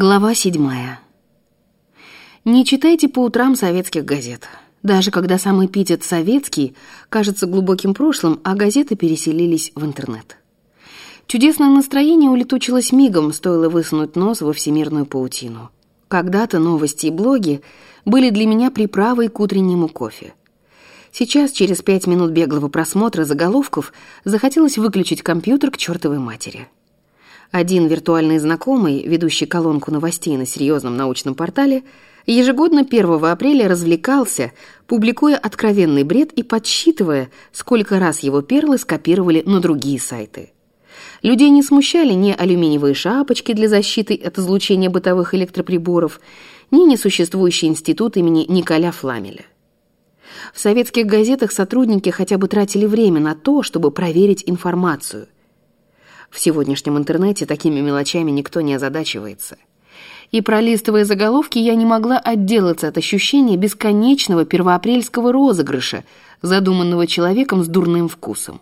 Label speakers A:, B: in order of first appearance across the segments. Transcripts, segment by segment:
A: Глава седьмая. Не читайте по утрам советских газет. Даже когда сам эпитет «советский» кажется глубоким прошлым, а газеты переселились в интернет. Чудесное настроение улетучилось мигом, стоило высунуть нос во всемирную паутину. Когда-то новости и блоги были для меня приправой к утреннему кофе. Сейчас, через пять минут беглого просмотра заголовков, захотелось выключить компьютер к чертовой матери. Один виртуальный знакомый, ведущий колонку новостей на серьезном научном портале, ежегодно 1 апреля развлекался, публикуя откровенный бред и подсчитывая, сколько раз его перлы скопировали на другие сайты. Людей не смущали ни алюминиевые шапочки для защиты от излучения бытовых электроприборов, ни несуществующий институт имени Николя Фламеля. В советских газетах сотрудники хотя бы тратили время на то, чтобы проверить информацию – в сегодняшнем интернете такими мелочами никто не озадачивается. И пролистывая заголовки, я не могла отделаться от ощущения бесконечного первоапрельского розыгрыша, задуманного человеком с дурным вкусом.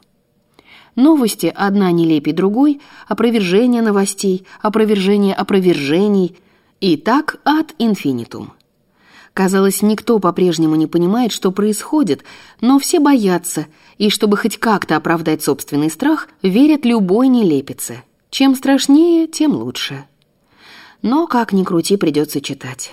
A: Новости одна нелепей другой, опровержение новостей, опровержение опровержений, и так ад инфинитум. Казалось, никто по-прежнему не понимает, что происходит, но все боятся, и чтобы хоть как-то оправдать собственный страх, верят любой нелепице. Чем страшнее, тем лучше. Но, как ни крути, придется читать.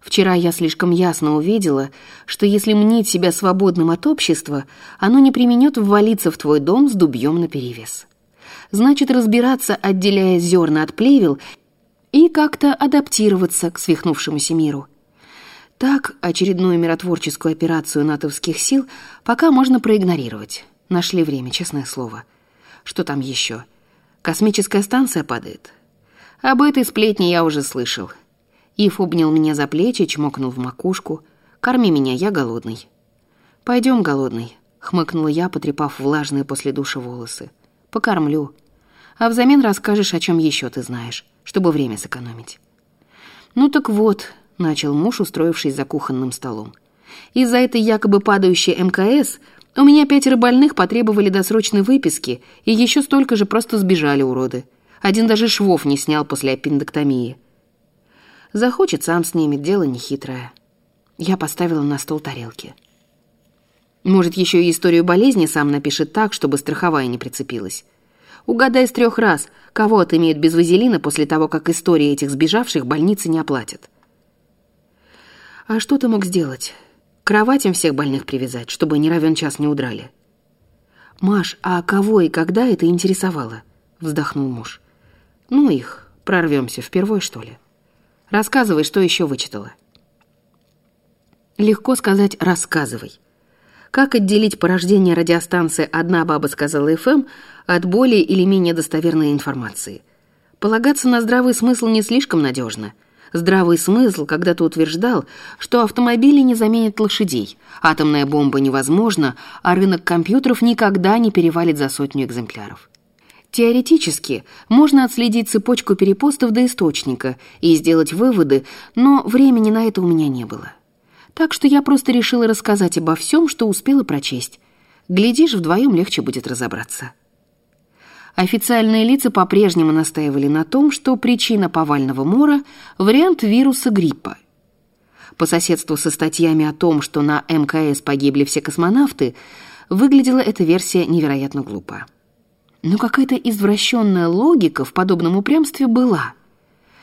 A: Вчера я слишком ясно увидела, что если мнить себя свободным от общества, оно не применет ввалиться в твой дом с дубьем наперевес. Значит, разбираться, отделяя зерна от плевел, и как-то адаптироваться к свихнувшемуся миру – так, очередную миротворческую операцию натовских сил пока можно проигнорировать. Нашли время, честное слово. Что там еще? Космическая станция падает? Об этой сплетне я уже слышал. Ив обнял меня за плечи, чмокнул в макушку. «Корми меня, я голодный». «Пойдем, голодный», — хмыкнула я, потрепав влажные после душа волосы. «Покормлю. А взамен расскажешь, о чем еще ты знаешь, чтобы время сэкономить». «Ну так вот», — начал муж, устроившись за кухонным столом. «Из-за этой якобы падающей МКС у меня пятеро больных потребовали досрочной выписки, и еще столько же просто сбежали уроды. Один даже швов не снял после аппендэктомии. Захочет, сам снимет, дело нехитрое». Я поставила на стол тарелки. Может, еще и историю болезни сам напишет так, чтобы страховая не прицепилась. Угадай с трех раз, кого отымеют без вазелина после того, как истории этих сбежавших больницы не оплатят. А что ты мог сделать? Кроватям всех больных привязать, чтобы не равен час не удрали. Маш, а кого и когда это интересовало? Вздохнул муж. Ну их, прорвемся впервой, что ли? Рассказывай, что еще вычитала. Легко сказать «рассказывай». Как отделить порождение радиостанции «Одна баба сказала ФМ» от более или менее достоверной информации? Полагаться на здравый смысл не слишком надежно – Здравый смысл когда-то утверждал, что автомобили не заменят лошадей, атомная бомба невозможна, а рынок компьютеров никогда не перевалит за сотню экземпляров. Теоретически можно отследить цепочку перепостов до источника и сделать выводы, но времени на это у меня не было. Так что я просто решила рассказать обо всем, что успела прочесть. Глядишь, вдвоем легче будет разобраться. Официальные лица по-прежнему настаивали на том, что причина повального мора – вариант вируса гриппа. По соседству со статьями о том, что на МКС погибли все космонавты, выглядела эта версия невероятно глупо. Но какая-то извращенная логика в подобном упрямстве была.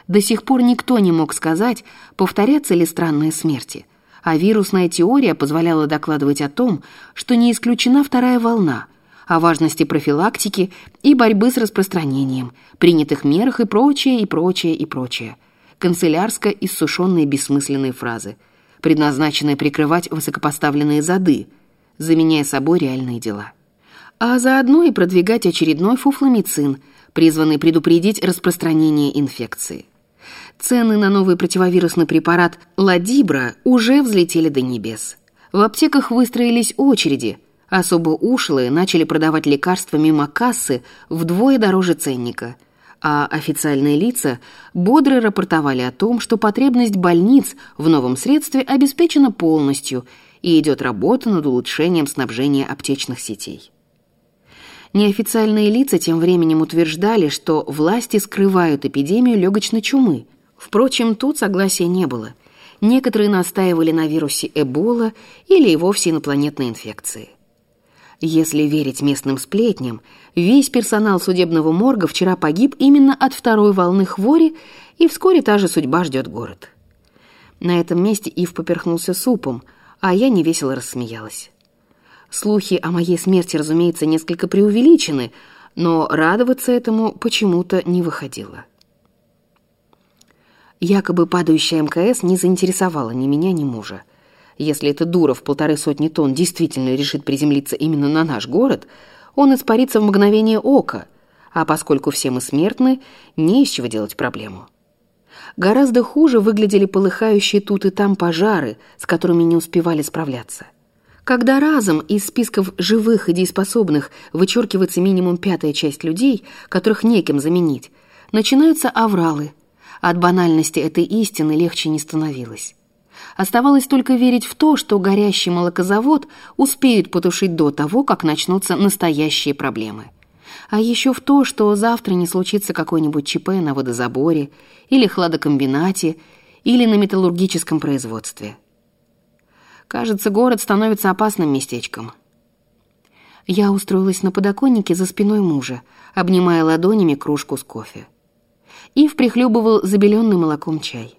A: До сих пор никто не мог сказать, повторятся ли странные смерти, а вирусная теория позволяла докладывать о том, что не исключена вторая волна – о важности профилактики и борьбы с распространением, принятых мерах и прочее, и прочее, и прочее. Канцелярско иссушенные бессмысленные фразы, предназначенные прикрывать высокопоставленные зады, заменяя собой реальные дела. А заодно и продвигать очередной фуфломицин, призванный предупредить распространение инфекции. Цены на новый противовирусный препарат «Ладибра» уже взлетели до небес. В аптеках выстроились очереди – Особо ушлые начали продавать лекарства мимо кассы вдвое дороже ценника, а официальные лица бодро рапортовали о том, что потребность больниц в новом средстве обеспечена полностью и идет работа над улучшением снабжения аптечных сетей. Неофициальные лица тем временем утверждали, что власти скрывают эпидемию легочной чумы, Впрочем, тут согласия не было. Некоторые настаивали на вирусе Эбола или и вовсе инопланетной инфекции. Если верить местным сплетням, весь персонал судебного морга вчера погиб именно от второй волны хвори, и вскоре та же судьба ждет город. На этом месте Ив поперхнулся супом, а я невесело рассмеялась. Слухи о моей смерти, разумеется, несколько преувеличены, но радоваться этому почему-то не выходило. Якобы падающая МКС не заинтересовала ни меня, ни мужа. Если эта дура в полторы сотни тонн действительно решит приземлиться именно на наш город, он испарится в мгновение ока, а поскольку все мы смертны, не из чего делать проблему. Гораздо хуже выглядели полыхающие тут и там пожары, с которыми не успевали справляться. Когда разом из списков живых и дееспособных вычеркивается минимум пятая часть людей, которых некем заменить, начинаются авралы. От банальности этой истины легче не становилось. Оставалось только верить в то, что горящий молокозавод успеют потушить до того, как начнутся настоящие проблемы. А еще в то, что завтра не случится какой-нибудь ЧП на водозаборе или хладокомбинате или на металлургическом производстве. Кажется, город становится опасным местечком. Я устроилась на подоконнике за спиной мужа, обнимая ладонями кружку с кофе. Ив прихлебывал забеленный молоком чай.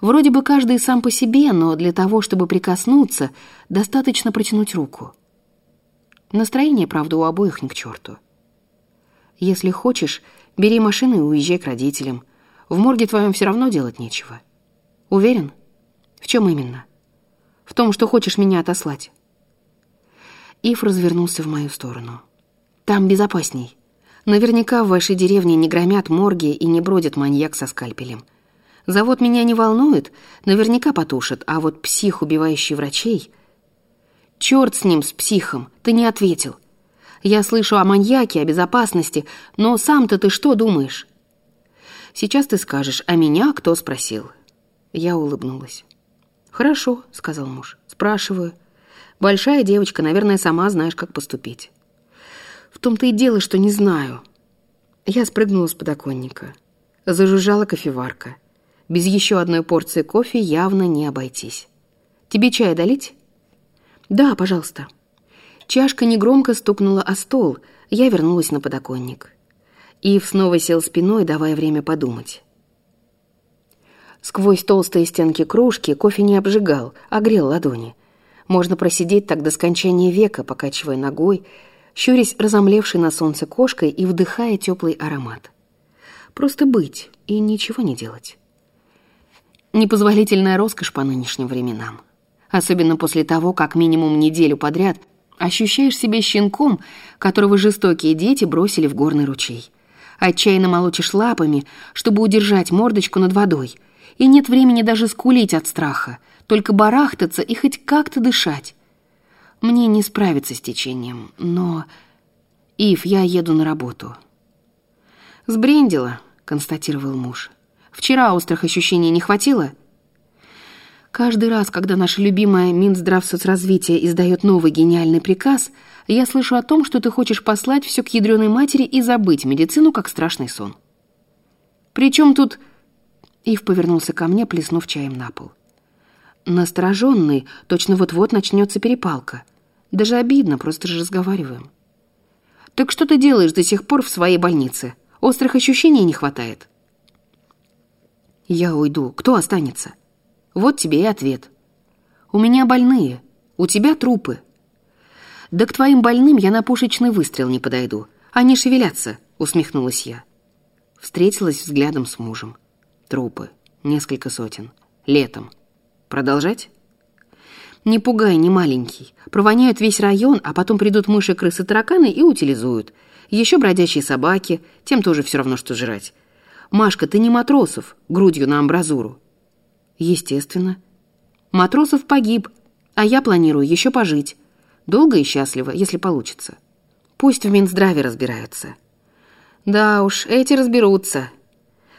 A: Вроде бы каждый сам по себе, но для того, чтобы прикоснуться, достаточно протянуть руку. Настроение, правда, у обоих ни к черту. Если хочешь, бери машину и уезжай к родителям. В морге твоем все равно делать нечего. Уверен? В чем именно? В том, что хочешь меня отослать. Ив развернулся в мою сторону. Там безопасней. Наверняка в вашей деревне не громят морги и не бродит маньяк со скальпелем. Завод меня не волнует, наверняка потушит, а вот псих, убивающий врачей... Черт с ним, с психом, ты не ответил. Я слышу о маньяке, о безопасности, но сам-то ты что думаешь? Сейчас ты скажешь, а меня кто спросил? Я улыбнулась. «Хорошо», — сказал муж. «Спрашиваю. Большая девочка, наверное, сама знаешь, как поступить». «В том-то и дело, что не знаю». Я спрыгнула с подоконника. Зажужжала кофеварка. Без еще одной порции кофе явно не обойтись. «Тебе чай долить?» «Да, пожалуйста». Чашка негромко стукнула о стол. Я вернулась на подоконник. Ив снова сел спиной, давая время подумать. Сквозь толстые стенки кружки кофе не обжигал, а грел ладони. Можно просидеть так до скончания века, покачивая ногой, щурясь разомлевшей на солнце кошкой и вдыхая теплый аромат. Просто быть и ничего не делать. Непозволительная роскошь по нынешним временам. Особенно после того, как минимум неделю подряд ощущаешь себя щенком, которого жестокие дети бросили в горный ручей. Отчаянно молочишь лапами, чтобы удержать мордочку над водой, и нет времени даже скулить от страха, только барахтаться и хоть как-то дышать. Мне не справиться с течением, но... Ив, я еду на работу. «Сбрендила», — констатировал муж. Вчера острых ощущений не хватило? Каждый раз, когда наша любимая Минздравсоцразвитие издает новый гениальный приказ, я слышу о том, что ты хочешь послать все к ядреной матери и забыть медицину, как страшный сон. Причем тут... Ив повернулся ко мне, плеснув чаем на пол. Настороженный, точно вот-вот начнется перепалка. Даже обидно, просто же разговариваем. «Так что ты делаешь до сих пор в своей больнице? Острых ощущений не хватает?» Я уйду. Кто останется? Вот тебе и ответ. У меня больные, у тебя трупы. Да к твоим больным я на пушечный выстрел не подойду. Они шевелятся, усмехнулась я. Встретилась взглядом с мужем. Трупы. Несколько сотен. Летом. Продолжать? Не пугай, не маленький. Провоняют весь район, а потом придут мыши, крысы, тараканы и утилизуют. Еще бродячие собаки, тем тоже все равно, что жрать. «Машка, ты не Матросов, грудью на амбразуру». «Естественно». «Матросов погиб, а я планирую еще пожить. Долго и счастливо, если получится. Пусть в Минздраве разбираются». «Да уж, эти разберутся».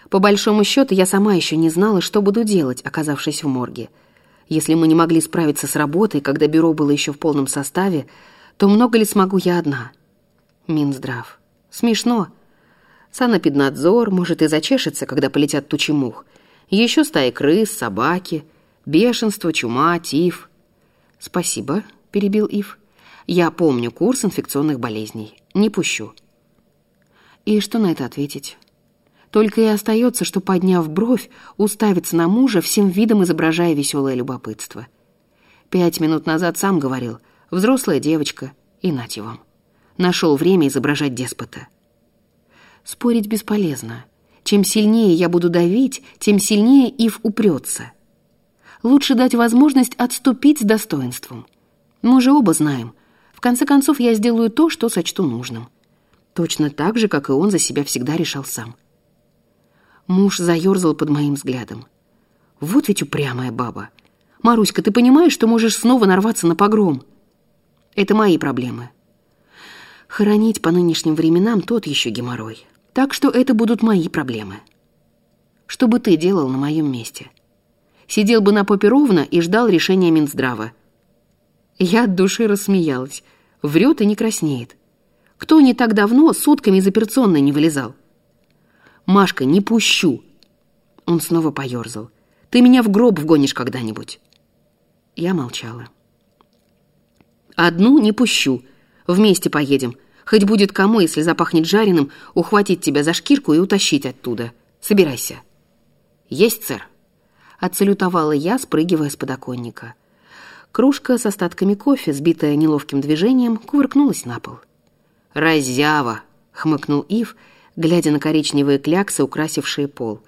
A: По большому счету, я сама еще не знала, что буду делать, оказавшись в морге. Если мы не могли справиться с работой, когда бюро было еще в полном составе, то много ли смогу я одна? Минздрав. Смешно. Санэпиднадзор, может, и зачешется, когда полетят тучи мух. Еще стаи крыс, собаки, бешенство, чума, тиф. «Спасибо», — перебил Ив. «Я помню курс инфекционных болезней. Не пущу». И что на это ответить? Только и остается, что, подняв бровь, уставиться на мужа, всем видом изображая веселое любопытство. Пять минут назад сам говорил, взрослая девочка, и нате вам. Нашел время изображать деспота. Спорить бесполезно. Чем сильнее я буду давить, тем сильнее Ив упрется. Лучше дать возможность отступить с достоинством. Мы же оба знаем. В конце концов, я сделаю то, что сочту нужным. Точно так же, как и он за себя всегда решал сам. Муж заерзал под моим взглядом. Вот ведь упрямая баба. Маруська, ты понимаешь, что можешь снова нарваться на погром? Это мои проблемы. Хоронить по нынешним временам тот еще геморрой. Так что это будут мои проблемы. Что бы ты делал на моем месте? Сидел бы на попе ровно и ждал решения Минздрава. Я от души рассмеялась. Врет и не краснеет. Кто не так давно сутками из операционной не вылезал? «Машка, не пущу!» Он снова поерзал. «Ты меня в гроб вгонишь когда-нибудь!» Я молчала. «Одну не пущу. Вместе поедем. Хоть будет кому, если запахнет жареным, ухватить тебя за шкирку и утащить оттуда. Собирайся». «Есть, сэр!» Отсалютовала я, спрыгивая с подоконника. Кружка с остатками кофе, сбитая неловким движением, кувыркнулась на пол. «Разява!» — хмыкнул Ив — глядя на коричневые кляксы, украсившие пол.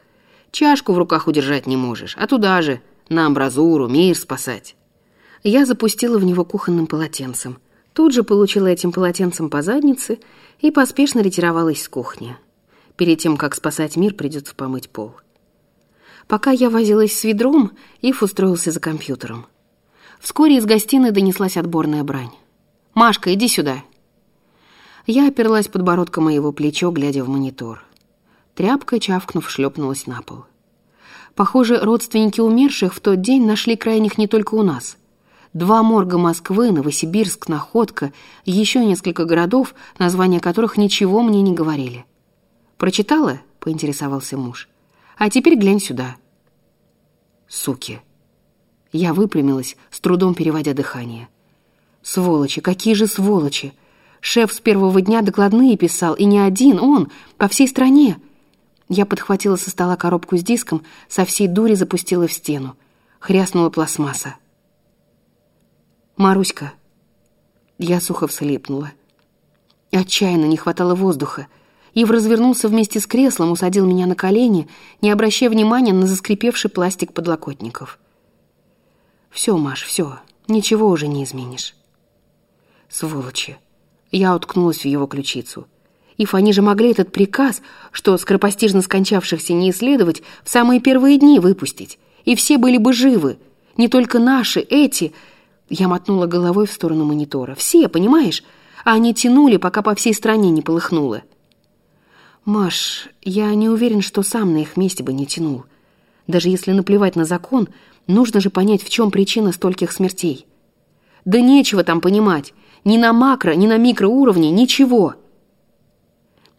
A: «Чашку в руках удержать не можешь, а туда же, на амбразуру, мир спасать». Я запустила в него кухонным полотенцем. Тут же получила этим полотенцем по заднице и поспешно ретировалась с кухни. Перед тем, как спасать мир, придется помыть пол. Пока я возилась с ведром, Ив устроился за компьютером. Вскоре из гостиной донеслась отборная брань. «Машка, иди сюда!» Я оперлась подбородком о его плечо, глядя в монитор. Тряпка, чавкнув, шлепнулась на пол. Похоже, родственники умерших в тот день нашли крайних не только у нас. Два морга Москвы, Новосибирск, Находка, еще несколько городов, названия которых ничего мне не говорили. «Прочитала?» — поинтересовался муж. «А теперь глянь сюда». «Суки!» Я выпрямилась, с трудом переводя дыхание. «Сволочи! Какие же сволочи! Шеф с первого дня докладные писал, и не один, он, по всей стране. Я подхватила со стола коробку с диском, со всей дури запустила в стену. Хряснула пластмасса. «Маруська». Я сухо вслипнула. Отчаянно не хватало воздуха. Ив развернулся вместе с креслом, усадил меня на колени, не обращая внимания на заскрипевший пластик подлокотников. «Все, Маш, все, ничего уже не изменишь». «Сволочи!» Я уткнулась в его ключицу. Иф, они же могли этот приказ, что скоропостижно скончавшихся не исследовать, в самые первые дни выпустить. И все были бы живы. Не только наши, эти... Я мотнула головой в сторону монитора. Все, понимаешь? А они тянули, пока по всей стране не полыхнуло. Маш, я не уверен, что сам на их месте бы не тянул. Даже если наплевать на закон, нужно же понять, в чем причина стольких смертей. Да нечего там понимать. Ни на макро, ни на микроуровне, ничего.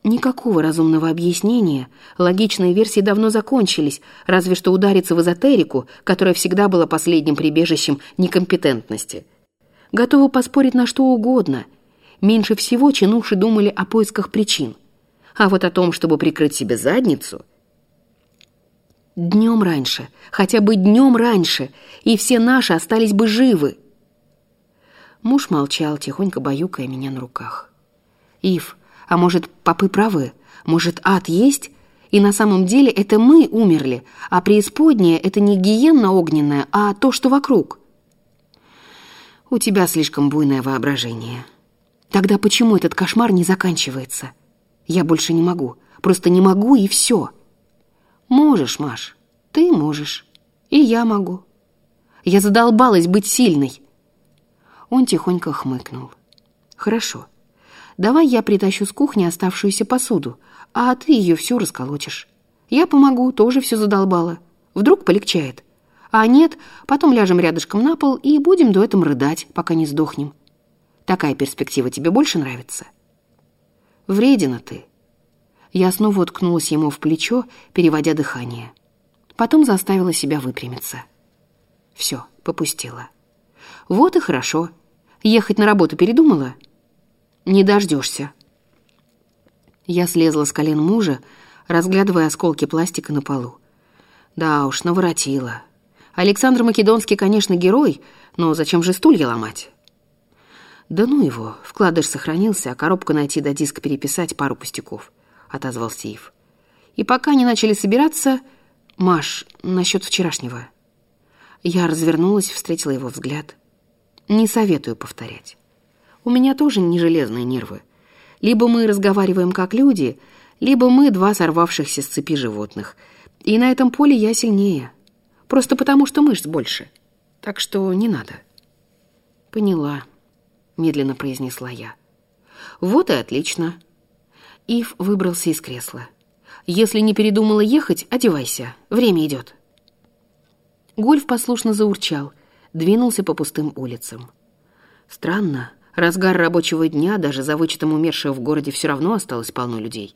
A: Никакого разумного объяснения. Логичные версии давно закончились, разве что удариться в эзотерику, которая всегда была последним прибежищем некомпетентности. Готовы поспорить на что угодно. Меньше всего чинуши думали о поисках причин. А вот о том, чтобы прикрыть себе задницу... Днем раньше, хотя бы днем раньше, и все наши остались бы живы. Муж молчал, тихонько баюкая меня на руках. «Ив, а может, попы правы? Может, ад есть? И на самом деле это мы умерли, а преисподняя — это не гиенна огненная, а то, что вокруг». «У тебя слишком буйное воображение. Тогда почему этот кошмар не заканчивается? Я больше не могу. Просто не могу, и все». «Можешь, Маш, ты можешь. И я могу. Я задолбалась быть сильной». Он тихонько хмыкнул. «Хорошо. Давай я притащу с кухни оставшуюся посуду, а ты ее всю расколотишь. Я помогу, тоже все задолбала. Вдруг полегчает. А нет, потом ляжем рядышком на пол и будем до этого рыдать, пока не сдохнем. Такая перспектива тебе больше нравится?» «Вредина ты». Я снова уткнулась ему в плечо, переводя дыхание. Потом заставила себя выпрямиться. Все, попустила. Вот и хорошо. Ехать на работу передумала? Не дождешься. Я слезла с колен мужа, разглядывая осколки пластика на полу. Да уж, наворотила. Александр Македонский, конечно, герой, но зачем же стулья ломать? Да ну его, вкладыш сохранился, а коробку найти да диск переписать пару пустяков, отозвался Ив. И пока не начали собираться, Маш, насчет вчерашнего. Я развернулась, встретила его взгляд. Не советую повторять. У меня тоже не железные нервы. Либо мы разговариваем как люди, либо мы два сорвавшихся с цепи животных. И на этом поле я сильнее. Просто потому, что мышц больше. Так что не надо. Поняла, медленно произнесла я. Вот и отлично. Ив выбрался из кресла. Если не передумала ехать, одевайся. Время идет. Гольф послушно заурчал, двинулся по пустым улицам. Странно, разгар рабочего дня, даже за вычетом умерших в городе, все равно осталось полно людей.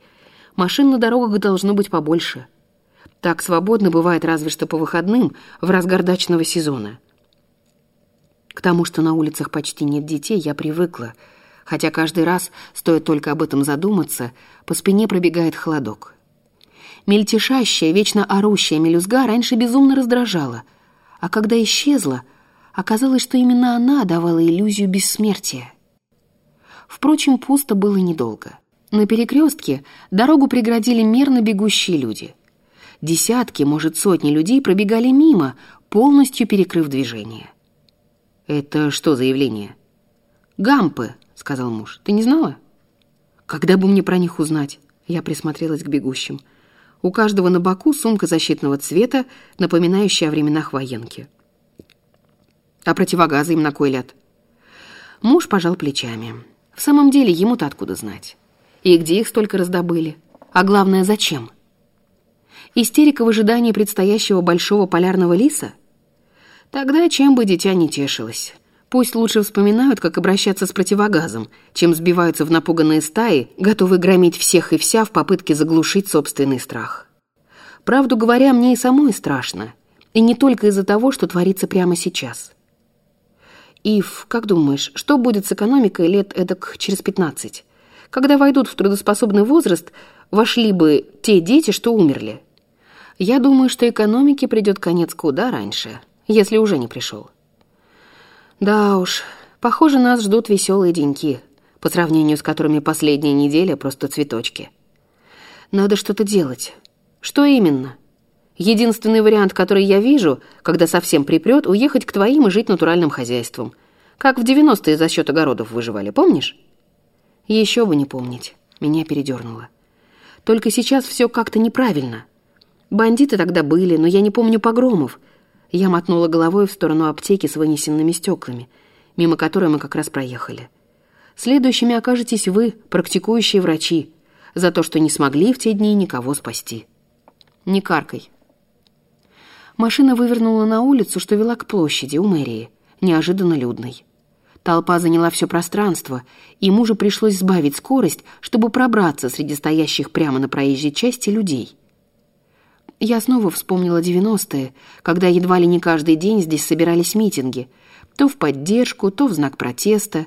A: Машин на дорогах должно быть побольше. Так свободно бывает разве что по выходным, в разгар дачного сезона. К тому, что на улицах почти нет детей, я привыкла, хотя каждый раз, стоит только об этом задуматься, по спине пробегает холодок. Мельтешащая, вечно орущая мелюзга раньше безумно раздражала, а когда исчезла, оказалось, что именно она давала иллюзию бессмертия. Впрочем, пусто было недолго. На перекрестке дорогу преградили мерно бегущие люди. Десятки, может, сотни людей пробегали мимо, полностью перекрыв движение. «Это что за явление?» «Гампы», — сказал муж. «Ты не знала?» «Когда бы мне про них узнать?» Я присмотрелась к бегущим. У каждого на боку сумка защитного цвета, напоминающая о временах военки. А противогазы им на кой ляд? Муж пожал плечами. В самом деле, ему-то откуда знать? И где их столько раздобыли? А главное, зачем? Истерика в ожидании предстоящего большого полярного лиса? Тогда чем бы дитя не тешилось. Пусть лучше вспоминают, как обращаться с противогазом, чем сбиваются в напуганные стаи, готовые громить всех и вся в попытке заглушить собственный страх. Правду говоря, мне и самой страшно. И не только из-за того, что творится прямо сейчас. Ив, как думаешь, что будет с экономикой лет эдак через пятнадцать? Когда войдут в трудоспособный возраст, вошли бы те дети, что умерли. Я думаю, что экономике придет конец куда раньше, если уже не пришел. Да уж, похоже, нас ждут веселые деньки, по сравнению с которыми последняя неделя просто цветочки. Надо что-то делать. Что именно? Единственный вариант, который я вижу, когда совсем припрет, уехать к твоим и жить натуральным хозяйством. Как в 90-е за счет огородов выживали, помнишь? Еще бы не помнить. Меня передернуло. Только сейчас все как-то неправильно. Бандиты тогда были, но я не помню погромов — я мотнула головой в сторону аптеки с вынесенными стеклами, мимо которой мы как раз проехали. Следующими окажетесь вы, практикующие врачи, за то, что не смогли в те дни никого спасти. Не каркай. Машина вывернула на улицу, что вела к площади у мэрии, неожиданно людной. Толпа заняла все пространство, и мужу пришлось сбавить скорость, чтобы пробраться среди стоящих прямо на проезжей части людей. Я снова вспомнила 90-е, когда едва ли не каждый день здесь собирались митинги. То в поддержку, то в знак протеста.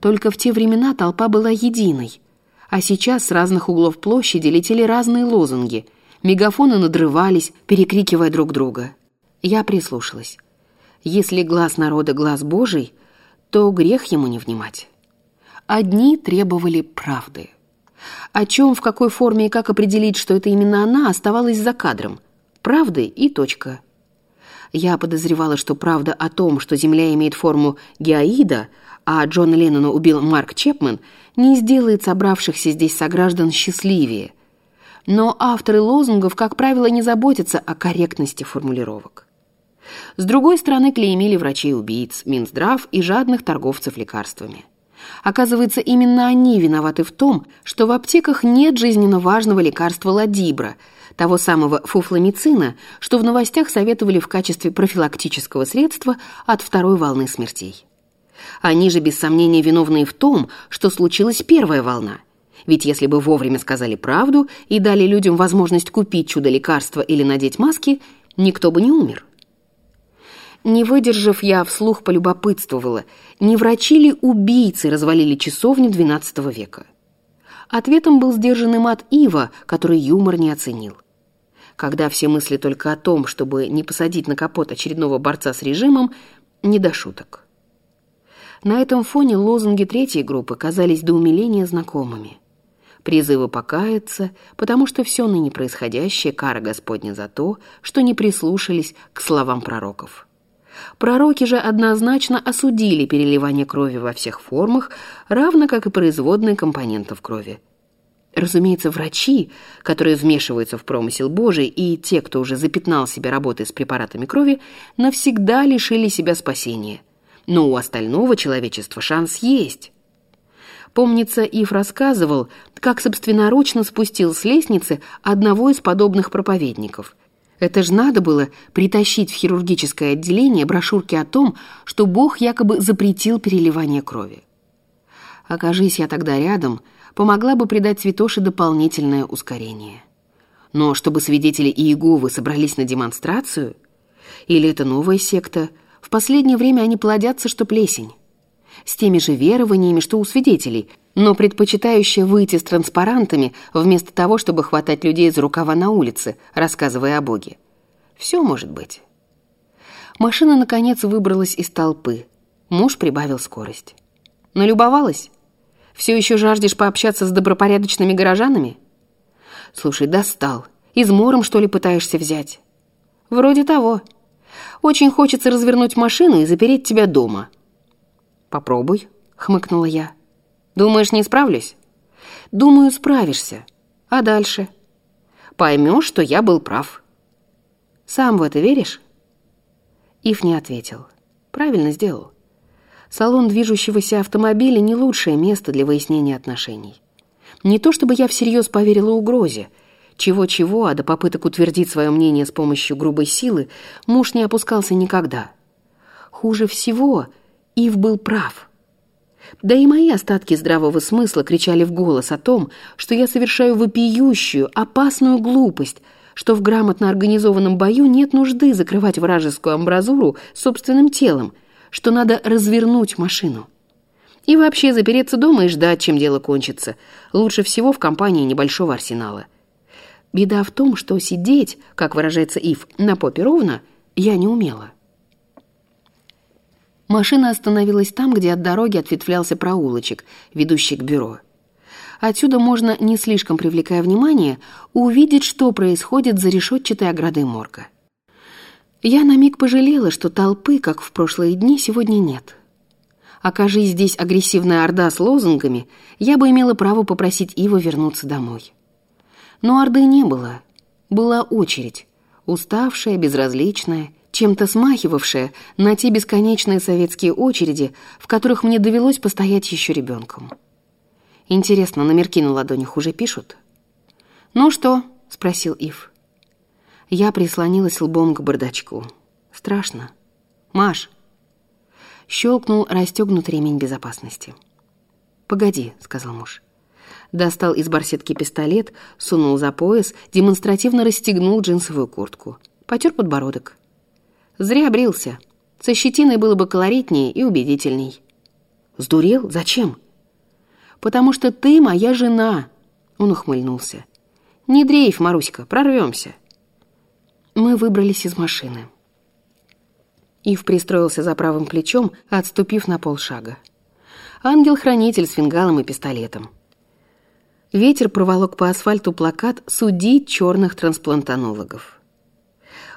A: Только в те времена толпа была единой. А сейчас с разных углов площади летели разные лозунги. Мегафоны надрывались, перекрикивая друг друга. Я прислушалась. Если глаз народа — глаз Божий, то грех ему не внимать. Одни требовали правды — о чем, в какой форме и как определить, что это именно она, оставалось за кадром. Правды и точка. Я подозревала, что правда о том, что Земля имеет форму геоида, а Джона Леннона убил Марк Чепмен, не сделает собравшихся здесь сограждан счастливее. Но авторы лозунгов, как правило, не заботятся о корректности формулировок. С другой стороны, клеймили врачей-убийц, Минздрав и жадных торговцев лекарствами. Оказывается, именно они виноваты в том, что в аптеках нет жизненно важного лекарства ладибра, того самого фуфламицина, что в новостях советовали в качестве профилактического средства от второй волны смертей. Они же без сомнения виновны в том, что случилась первая волна. Ведь если бы вовремя сказали правду и дали людям возможность купить чудо-лекарство или надеть маски, никто бы не умер. Не выдержав, я вслух полюбопытствовала, не врачи ли убийцы развалили часовню XII века. Ответом был сдержанный мат Ива, который юмор не оценил. Когда все мысли только о том, чтобы не посадить на капот очередного борца с режимом, не до шуток. На этом фоне лозунги третьей группы казались до умиления знакомыми. Призывы покаяться, потому что все ныне происходящее – кара Господня за то, что не прислушались к словам пророков. Пророки же однозначно осудили переливание крови во всех формах, равно как и производные компонентов крови. Разумеется, врачи, которые вмешиваются в промысел Божий, и те, кто уже запятнал себя работой с препаратами крови, навсегда лишили себя спасения. Но у остального человечества шанс есть. Помнится, Ив рассказывал, как собственноручно спустил с лестницы одного из подобных проповедников – это же надо было притащить в хирургическое отделение брошюрки о том, что Бог якобы запретил переливание крови. Окажись я тогда рядом, помогла бы придать Святоше дополнительное ускорение. Но чтобы свидетели Иеговы собрались на демонстрацию? Или это новая секта? В последнее время они плодятся, что плесень. С теми же верованиями, что у свидетелей – но предпочитающая выйти с транспарантами вместо того, чтобы хватать людей из рукава на улице, рассказывая о Боге. Все может быть. Машина, наконец, выбралась из толпы. Муж прибавил скорость. Налюбовалась? Все еще жаждешь пообщаться с добропорядочными горожанами? Слушай, достал. Измором, что ли, пытаешься взять? Вроде того. Очень хочется развернуть машину и запереть тебя дома. Попробуй, хмыкнула я. Думаешь, не справлюсь? Думаю, справишься. А дальше? Поймешь, что я был прав. Сам в это веришь? Ив не ответил. Правильно сделал. Салон движущегося автомобиля не лучшее место для выяснения отношений. Не то чтобы я всерьез поверила угрозе. Чего-чего, а до попыток утвердить свое мнение с помощью грубой силы муж не опускался никогда. Хуже всего, Ив был прав. Да и мои остатки здравого смысла кричали в голос о том, что я совершаю вопиющую, опасную глупость, что в грамотно организованном бою нет нужды закрывать вражескую амбразуру собственным телом, что надо развернуть машину. И вообще запереться дома и ждать, чем дело кончится. Лучше всего в компании небольшого арсенала. Беда в том, что сидеть, как выражается Ив, на попе ровно, я не умела. Машина остановилась там, где от дороги ответвлялся проулочек, ведущий к бюро. Отсюда можно, не слишком привлекая внимание, увидеть, что происходит за решетчатой оградой морга. Я на миг пожалела, что толпы, как в прошлые дни, сегодня нет. Окажись здесь агрессивная орда с лозунгами, я бы имела право попросить Ива вернуться домой. Но орды не было. Была очередь, уставшая, безразличная, чем-то смахивавшая на те бесконечные советские очереди, в которых мне довелось постоять еще ребенком. Интересно, номерки на ладонях уже пишут? «Ну что?» — спросил Ив. Я прислонилась лбом к бардачку. «Страшно. Маш!» Щелкнул расстегнутый ремень безопасности. «Погоди», — сказал муж. Достал из барсетки пистолет, сунул за пояс, демонстративно расстегнул джинсовую куртку. Потер подбородок. Зря брился. Со щетиной было бы колоритнее и убедительней. Сдурел? Зачем? Потому что ты моя жена. Он ухмыльнулся. Не дрейф, Маруська, прорвемся. Мы выбрались из машины. Ив пристроился за правым плечом, отступив на полшага. Ангел-хранитель с фингалом и пистолетом. Ветер проволок по асфальту плакат «Судить черных трансплантанологов».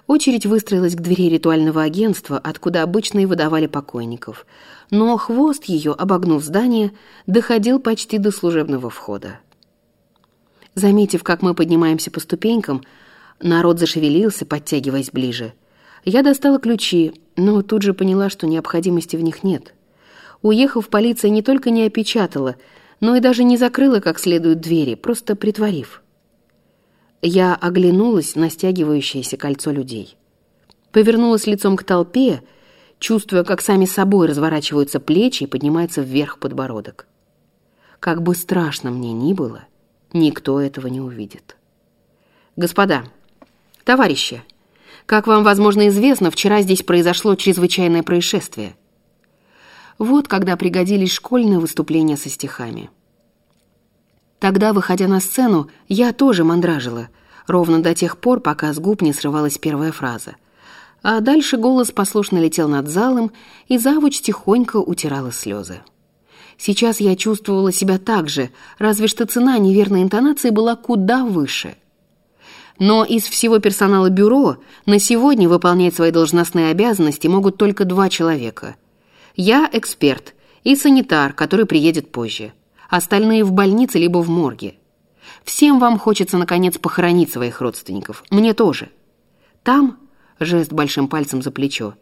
A: Очередь выстроилась к двери ритуального агентства, откуда обычно и выдавали покойников. Но хвост ее, обогнув здание, доходил почти до служебного входа. Заметив, как мы поднимаемся по ступенькам, народ зашевелился, подтягиваясь ближе. Я достала ключи, но тут же поняла, что необходимости в них нет. Уехав, полиция не только не опечатала, но и даже не закрыла как следует двери, просто притворив. Я оглянулась на стягивающееся кольцо людей. Повернулась лицом к толпе, чувствуя, как сами собой разворачиваются плечи и поднимается вверх подбородок. Как бы страшно мне ни было, никто этого не увидит. «Господа, товарищи, Как вам, возможно, известно, вчера здесь произошло чрезвычайное происшествие. Вот когда пригодились школьные выступления со стихами. Тогда, выходя на сцену, я тоже мандражила, ровно до тех пор, пока с губ не срывалась первая фраза. А дальше голос послушно летел над залом, и завуч тихонько утирала слезы. Сейчас я чувствовала себя так же, разве что цена неверной интонации была куда выше. Но из всего персонала бюро на сегодня выполнять свои должностные обязанности могут только два человека. Я эксперт и санитар, который приедет позже. Остальные в больнице либо в морге. Всем вам хочется, наконец, похоронить своих родственников. Мне тоже. Там, жест большим пальцем за плечо,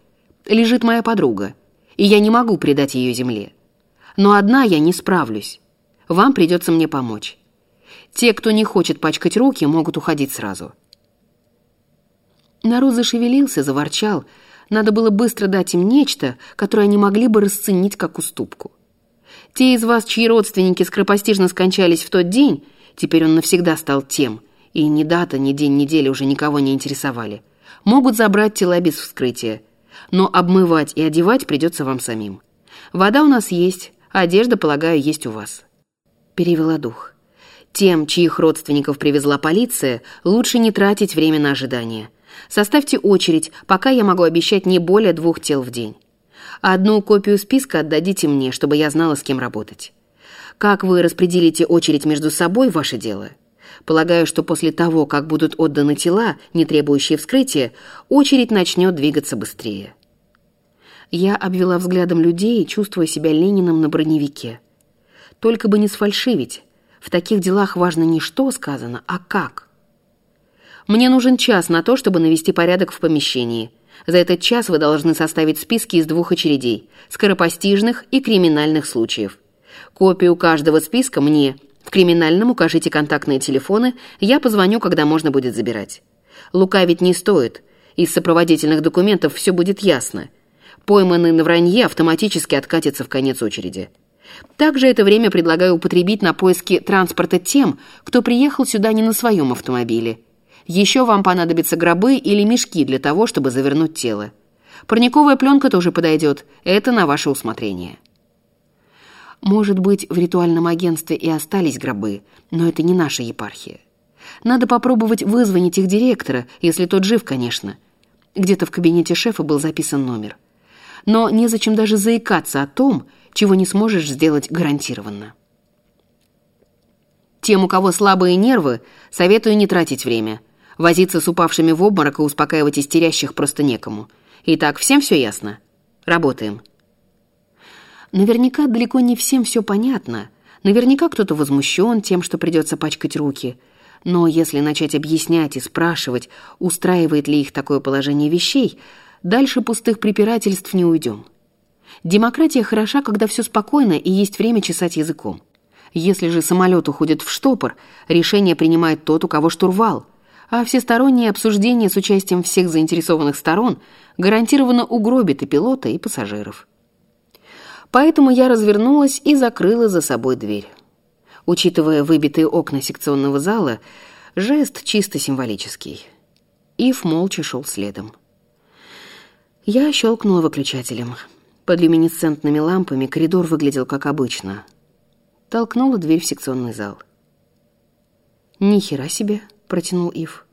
A: лежит моя подруга, и я не могу предать ее земле. Но одна я не справлюсь. Вам придется мне помочь. Те, кто не хочет пачкать руки, могут уходить сразу. Народ зашевелился, заворчал. Надо было быстро дать им нечто, которое они могли бы расценить как уступку. Те из вас, чьи родственники скоропостижно скончались в тот день, теперь он навсегда стал тем, и ни дата, ни день недели уже никого не интересовали, могут забрать тела без вскрытия, но обмывать и одевать придется вам самим. Вода у нас есть, одежда, полагаю, есть у вас. Перевела дух. Тем, чьих родственников привезла полиция, лучше не тратить время на ожидание. Составьте очередь, пока я могу обещать не более двух тел в день. Одну копию списка отдадите мне, чтобы я знала, с кем работать. Как вы распределите очередь между собой, ваше дело. Полагаю, что после того, как будут отданы тела, не требующие вскрытия, очередь начнет двигаться быстрее. Я обвела взглядом людей, чувствуя себя Лениным на броневике. Только бы не сфальшивить, в таких делах важно не что сказано, а как. Мне нужен час на то, чтобы навести порядок в помещении. За этот час вы должны составить списки из двух очередей – скоропостижных и криминальных случаев. Копию каждого списка мне. В криминальном укажите контактные телефоны, я позвоню, когда можно будет забирать. Лукавить не стоит. Из сопроводительных документов все будет ясно. Пойманный на вранье автоматически откатится в конец очереди. Также это время предлагаю употребить на поиски транспорта тем, кто приехал сюда не на своем автомобиле. Еще вам понадобятся гробы или мешки для того, чтобы завернуть тело. Парниковая пленка тоже подойдет, это на ваше усмотрение. Может быть, в ритуальном агентстве и остались гробы, но это не наша епархия. Надо попробовать вызвонить их директора, если тот жив, конечно. Где-то в кабинете шефа был записан номер. Но незачем даже заикаться о том, чего не сможешь сделать гарантированно. Тем, у кого слабые нервы, советую не тратить время. Возиться с упавшими в обморок и успокаивать истерящих просто некому. Итак, всем все ясно? Работаем. Наверняка далеко не всем все понятно. Наверняка кто-то возмущен тем, что придется пачкать руки. Но если начать объяснять и спрашивать, устраивает ли их такое положение вещей, дальше пустых препирательств не уйдем. Демократия хороша, когда все спокойно и есть время чесать языком. Если же самолет уходит в штопор, решение принимает тот, у кого штурвал, а всестороннее обсуждение с участием всех заинтересованных сторон гарантированно угробит и пилота, и пассажиров. Поэтому я развернулась и закрыла за собой дверь. Учитывая выбитые окна секционного зала, жест чисто символический. Ив молча шел следом. Я щелкнула выключателем. Под люминесцентными лампами коридор выглядел как обычно. Толкнула дверь в секционный зал. «Ни хера себе!» — протянул Ив.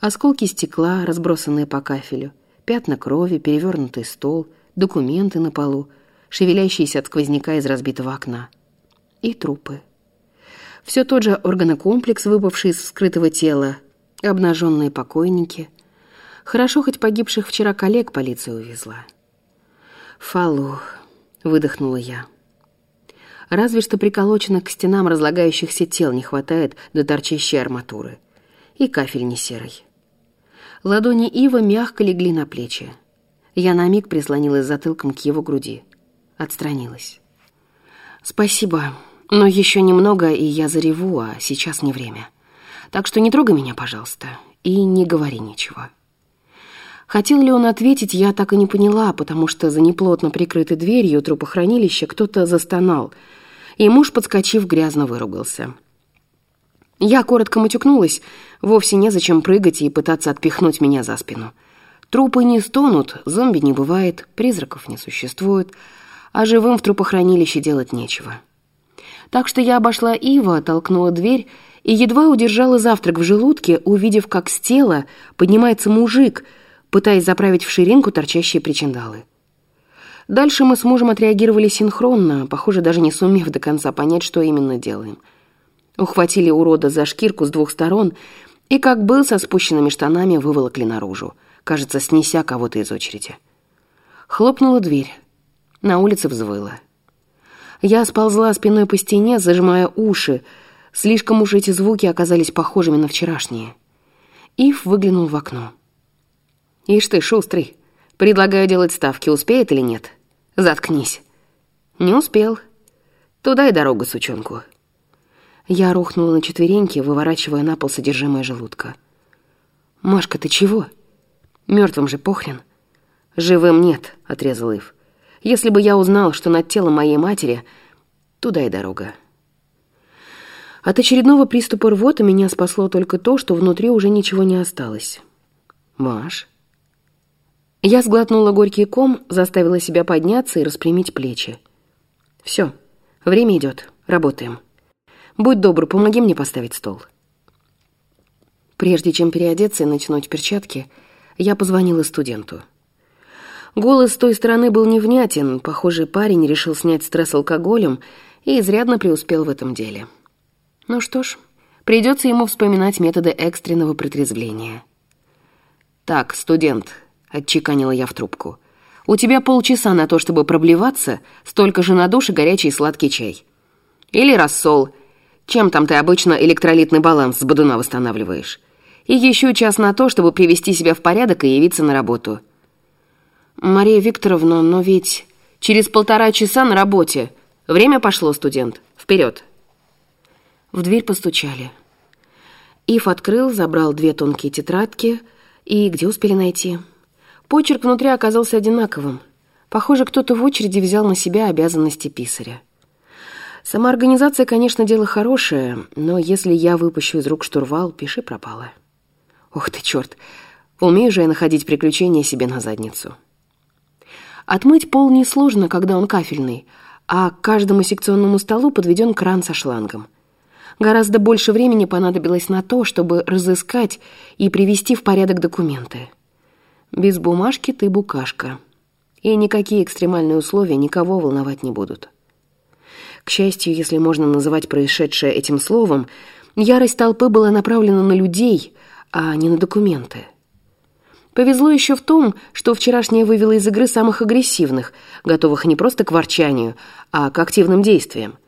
A: Осколки стекла, разбросанные по кафелю, пятна крови, перевернутый стол, документы на полу, шевелящиеся от сквозняка из разбитого окна. И трупы. Все тот же органокомплекс, выпавший из вскрытого тела, обнаженные покойники. Хорошо, хоть погибших вчера коллег полиция увезла. «Фалу», — выдохнула я. Разве что приколоченных к стенам разлагающихся тел не хватает до торчащей арматуры. И кафель не серый. Ладони Ива мягко легли на плечи. Я на миг прислонилась затылком к его груди. Отстранилась. «Спасибо, но еще немного, и я зареву, а сейчас не время. Так что не трогай меня, пожалуйста, и не говори ничего». Хотел ли он ответить, я так и не поняла, потому что за неплотно прикрытой дверью трупохранилища кто-то застонал, и муж, подскочив, грязно выругался. Я коротко матюкнулась, Вовсе незачем прыгать и пытаться отпихнуть меня за спину. Трупы не стонут, зомби не бывает, призраков не существует, а живым в трупохранилище делать нечего. Так что я обошла Ива, толкнула дверь и едва удержала завтрак в желудке, увидев, как с тела поднимается мужик, пытаясь заправить в ширинку торчащие причиндалы. Дальше мы с мужем отреагировали синхронно, похоже, даже не сумев до конца понять, что именно делаем. Ухватили урода за шкирку с двух сторон и, как был, со спущенными штанами выволокли наружу, кажется, снеся кого-то из очереди. Хлопнула дверь. На улице взвыла. Я сползла спиной по стене, зажимая уши. Слишком уж эти звуки оказались похожими на вчерашние. Ив выглянул в окно. «Ишь ты, шустрый!» Предлагаю делать ставки, успеет или нет? Заткнись. Не успел. Туда и дорога, сучонку. Я рухнула на четвереньки, выворачивая на пол содержимое желудка. «Машка, ты чего? Мертвым же похрен». «Живым нет», — отрезал Ив. «Если бы я узнал, что над телом моей матери, туда и дорога». От очередного приступа рвоты меня спасло только то, что внутри уже ничего не осталось. «Маш, я сглотнула горький ком, заставила себя подняться и распрямить плечи. «Все, время идет, работаем. Будь добр, помоги мне поставить стол». Прежде чем переодеться и натянуть перчатки, я позвонила студенту. Голос с той стороны был невнятен, похоже, парень решил снять стресс алкоголем и изрядно преуспел в этом деле. Ну что ж, придется ему вспоминать методы экстренного протрезвления. «Так, студент», отчеканила я в трубку. «У тебя полчаса на то, чтобы проблеваться, столько же на душ и горячий сладкий чай. Или рассол. Чем там ты обычно электролитный баланс с бодуна восстанавливаешь? И еще час на то, чтобы привести себя в порядок и явиться на работу». «Мария Викторовна, но ведь через полтора часа на работе. Время пошло, студент. Вперед!» В дверь постучали. Ив открыл, забрал две тонкие тетрадки. И где успели найти? Почерк внутри оказался одинаковым. Похоже, кто-то в очереди взял на себя обязанности писаря. Сама организация, конечно, дело хорошее, но если я выпущу из рук штурвал, пиши пропало. Ух ты, черт! Умею же я находить приключения себе на задницу. Отмыть пол несложно, когда он кафельный, а к каждому секционному столу подведен кран со шлангом. Гораздо больше времени понадобилось на то, чтобы разыскать и привести в порядок документы. Без бумажки ты букашка. И никакие экстремальные условия никого волновать не будут. К счастью, если можно называть происшедшее этим словом, ярость толпы была направлена на людей, а не на документы. Повезло еще в том, что вчерашнее вывело из игры самых агрессивных, готовых не просто к ворчанию, а к активным действиям.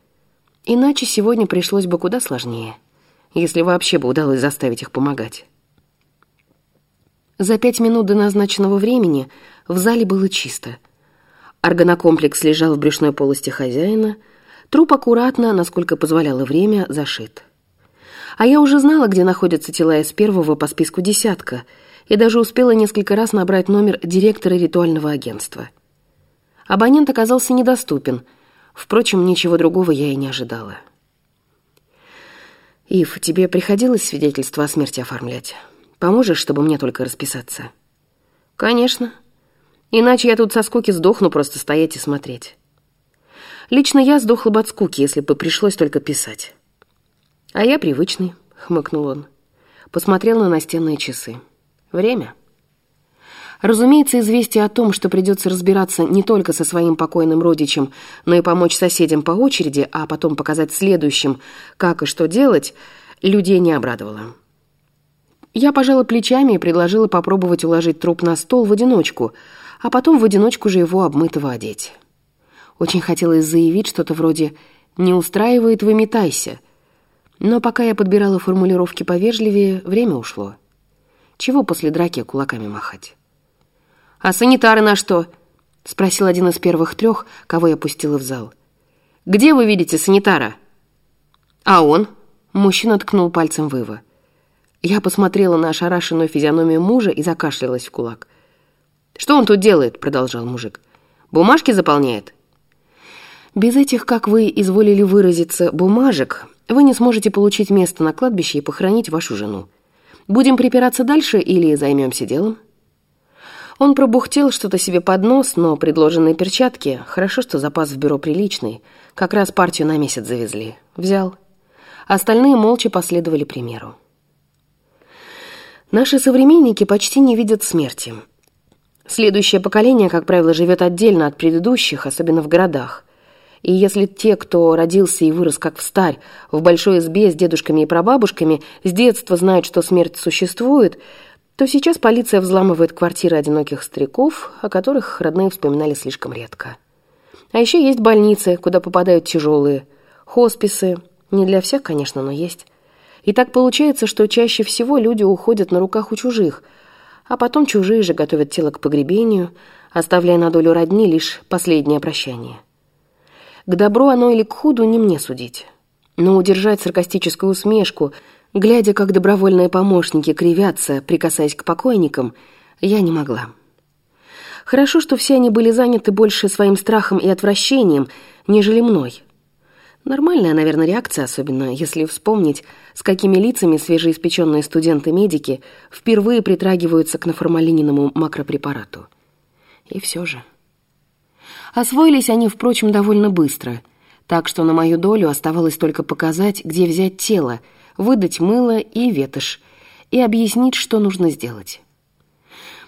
A: Иначе сегодня пришлось бы куда сложнее, если вообще бы удалось заставить их помогать. За пять минут до назначенного времени в зале было чисто. Органокомплекс лежал в брюшной полости хозяина, труп аккуратно, насколько позволяло время, зашит. А я уже знала, где находятся тела из первого по списку десятка, и даже успела несколько раз набрать номер директора ритуального агентства. Абонент оказался недоступен, впрочем, ничего другого я и не ожидала. «Ив, тебе приходилось свидетельство о смерти оформлять?» Поможешь, чтобы мне только расписаться?» «Конечно. Иначе я тут со скуки сдохну просто стоять и смотреть. Лично я сдохла бы от скуки, если бы пришлось только писать». «А я привычный», — хмыкнул он. Посмотрел на настенные часы. «Время». Разумеется, известие о том, что придется разбираться не только со своим покойным родичем, но и помочь соседям по очереди, а потом показать следующим, как и что делать, людей не обрадовало. Я пожала плечами и предложила попробовать уложить труп на стол в одиночку, а потом в одиночку же его обмытого одеть. Очень хотелось заявить что-то вроде «не устраивает, выметайся». Но пока я подбирала формулировки повежливее, время ушло. Чего после драки кулаками махать? «А санитары на что?» — спросил один из первых трех, кого я пустила в зал. «Где вы видите санитара?» «А он?» — мужчина ткнул пальцем в Ива. Я посмотрела на ошарашенную физиономию мужа и закашлялась в кулак. «Что он тут делает?» — продолжал мужик. «Бумажки заполняет?» «Без этих, как вы изволили выразиться, бумажек, вы не сможете получить место на кладбище и похоронить вашу жену. Будем припираться дальше или займемся делом?» Он пробухтел что-то себе под нос, но предложенные перчатки, хорошо, что запас в бюро приличный, как раз партию на месяц завезли. Взял. Остальные молча последовали примеру. Наши современники почти не видят смерти. Следующее поколение, как правило, живет отдельно от предыдущих, особенно в городах. И если те, кто родился и вырос как в старь, в большой избе с дедушками и прабабушками, с детства знают, что смерть существует, то сейчас полиция взламывает квартиры одиноких стариков, о которых родные вспоминали слишком редко. А еще есть больницы, куда попадают тяжелые, хосписы, не для всех, конечно, но есть. И так получается, что чаще всего люди уходят на руках у чужих, а потом чужие же готовят тело к погребению, оставляя на долю родни лишь последнее прощание. К добру оно или к худу не мне судить. Но удержать саркастическую усмешку – Глядя, как добровольные помощники кривятся, прикасаясь к покойникам, я не могла. Хорошо, что все они были заняты больше своим страхом и отвращением, нежели мной. Нормальная, наверное, реакция, особенно если вспомнить, с какими лицами свежеиспеченные студенты-медики впервые притрагиваются к наформалининому макропрепарату. И все же. Освоились они, впрочем, довольно быстро, так что на мою долю оставалось только показать, где взять тело — выдать мыло и ветошь и объяснить, что нужно сделать.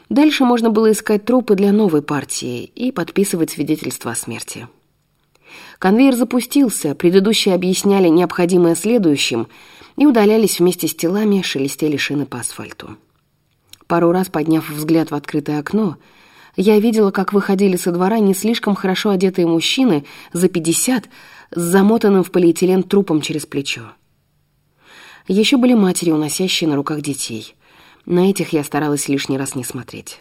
A: Дальше можно было искать трупы для новой партии и подписывать свидетельство о смерти. Конвейер запустился, предыдущие объясняли необходимое следующим и удалялись вместе с телами, шелестели шины по асфальту. Пару раз, подняв взгляд в открытое окно, я видела, как выходили со двора не слишком хорошо одетые мужчины за пятьдесят с замотанным в полиэтилен трупом через плечо. Еще были матери, уносящие на руках детей. На этих я старалась лишний раз не смотреть.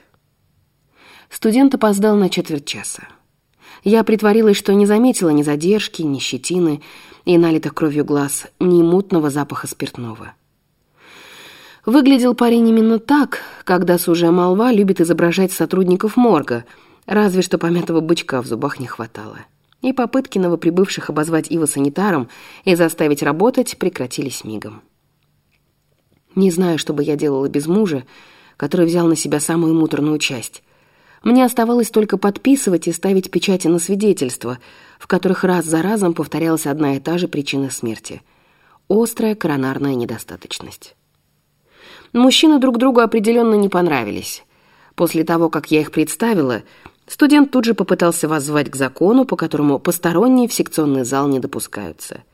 A: Студент опоздал на четверть часа. Я притворилась, что не заметила ни задержки, ни щетины и налитых кровью глаз, ни мутного запаха спиртного. Выглядел парень именно так, когда сужая молва любит изображать сотрудников морга, разве что помятого бычка в зубах не хватало. И попытки новоприбывших обозвать Ива санитаром и заставить работать прекратились мигом. Не знаю, что бы я делала без мужа, который взял на себя самую муторную часть. Мне оставалось только подписывать и ставить печати на свидетельства, в которых раз за разом повторялась одна и та же причина смерти — острая коронарная недостаточность. Мужчины друг другу определенно не понравились. После того, как я их представила, студент тут же попытался воззвать к закону, по которому посторонние в секционный зал не допускаются —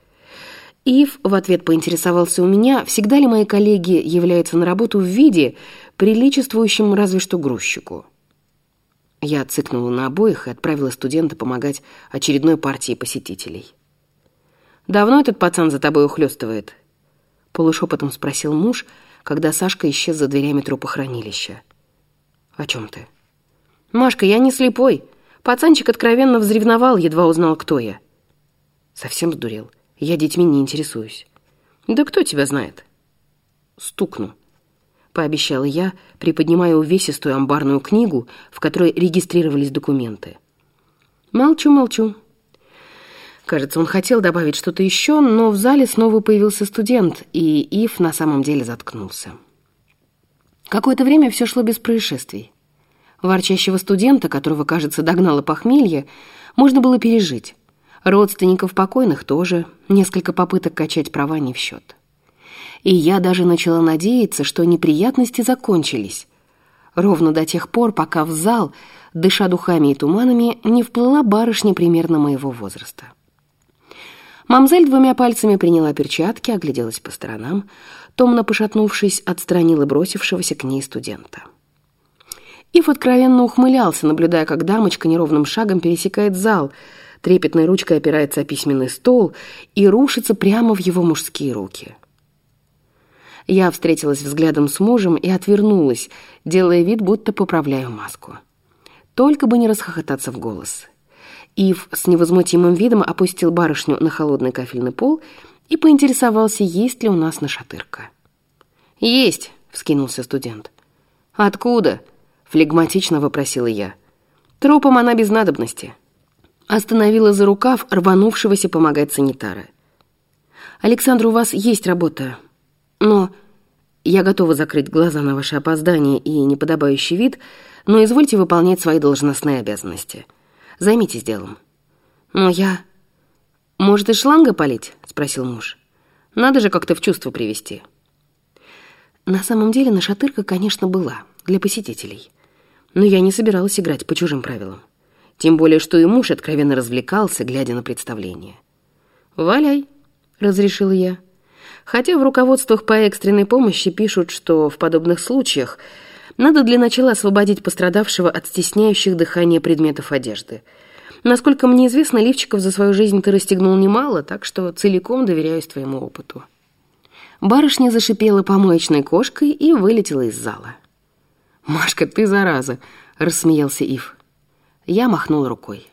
A: Ив в ответ поинтересовался у меня, всегда ли мои коллеги являются на работу в виде, приличествующем разве что грузчику. Я цыкнула на обоих и отправила студента помогать очередной партии посетителей. «Давно этот пацан за тобой ухлёстывает?» Полушепотом спросил муж, когда Сашка исчез за дверями трупохранилища. «О чем ты?» «Машка, я не слепой. Пацанчик откровенно взревновал, едва узнал, кто я». «Совсем сдурел?» Я детьми не интересуюсь. Да кто тебя знает? Стукну. Пообещала я, приподнимая увесистую амбарную книгу, в которой регистрировались документы. Молчу, молчу. Кажется, он хотел добавить что-то еще, но в зале снова появился студент, и Ив на самом деле заткнулся. Какое-то время все шло без происшествий. Ворчащего студента, которого, кажется, догнало похмелье, можно было пережить. Родственников покойных тоже, несколько попыток качать права не в счет. И я даже начала надеяться, что неприятности закончились. Ровно до тех пор, пока в зал, дыша духами и туманами, не вплыла барышня примерно моего возраста. Мамзель двумя пальцами приняла перчатки, огляделась по сторонам, томно пошатнувшись, отстранила бросившегося к ней студента. Ив откровенно ухмылялся, наблюдая, как дамочка неровным шагом пересекает зал — трепетной ручкой опирается о письменный стол и рушится прямо в его мужские руки. Я встретилась взглядом с мужем и отвернулась, делая вид, будто поправляю маску. Только бы не расхохотаться в голос. Ив с невозмутимым видом опустил барышню на холодный кафельный пол и поинтересовался, есть ли у нас нашатырка. «Есть», — вскинулся студент. «Откуда?» — флегматично вопросила я. «Трупом она без надобности». Остановила за рукав рванувшегося помогать санитара. «Александр, у вас есть работа, но Я готова закрыть глаза на ваше опоздание и неподобающий вид, но извольте выполнять свои должностные обязанности. Займитесь делом». «Но я...» «Может, и шланга полить?» — спросил муж. «Надо же как-то в чувство привести». На самом деле нашатырка, конечно, была для посетителей. Но я не собиралась играть по чужим правилам. Тем более, что и муж откровенно развлекался, глядя на представление. «Валяй», — разрешил я. Хотя в руководствах по экстренной помощи пишут, что в подобных случаях надо для начала освободить пострадавшего от стесняющих дыхание предметов одежды. Насколько мне известно, лифчиков за свою жизнь ты расстегнул немало, так что целиком доверяюсь твоему опыту. Барышня зашипела помоечной кошкой и вылетела из зала. «Машка, ты зараза!» — рассмеялся Ив. Я махнул рукой.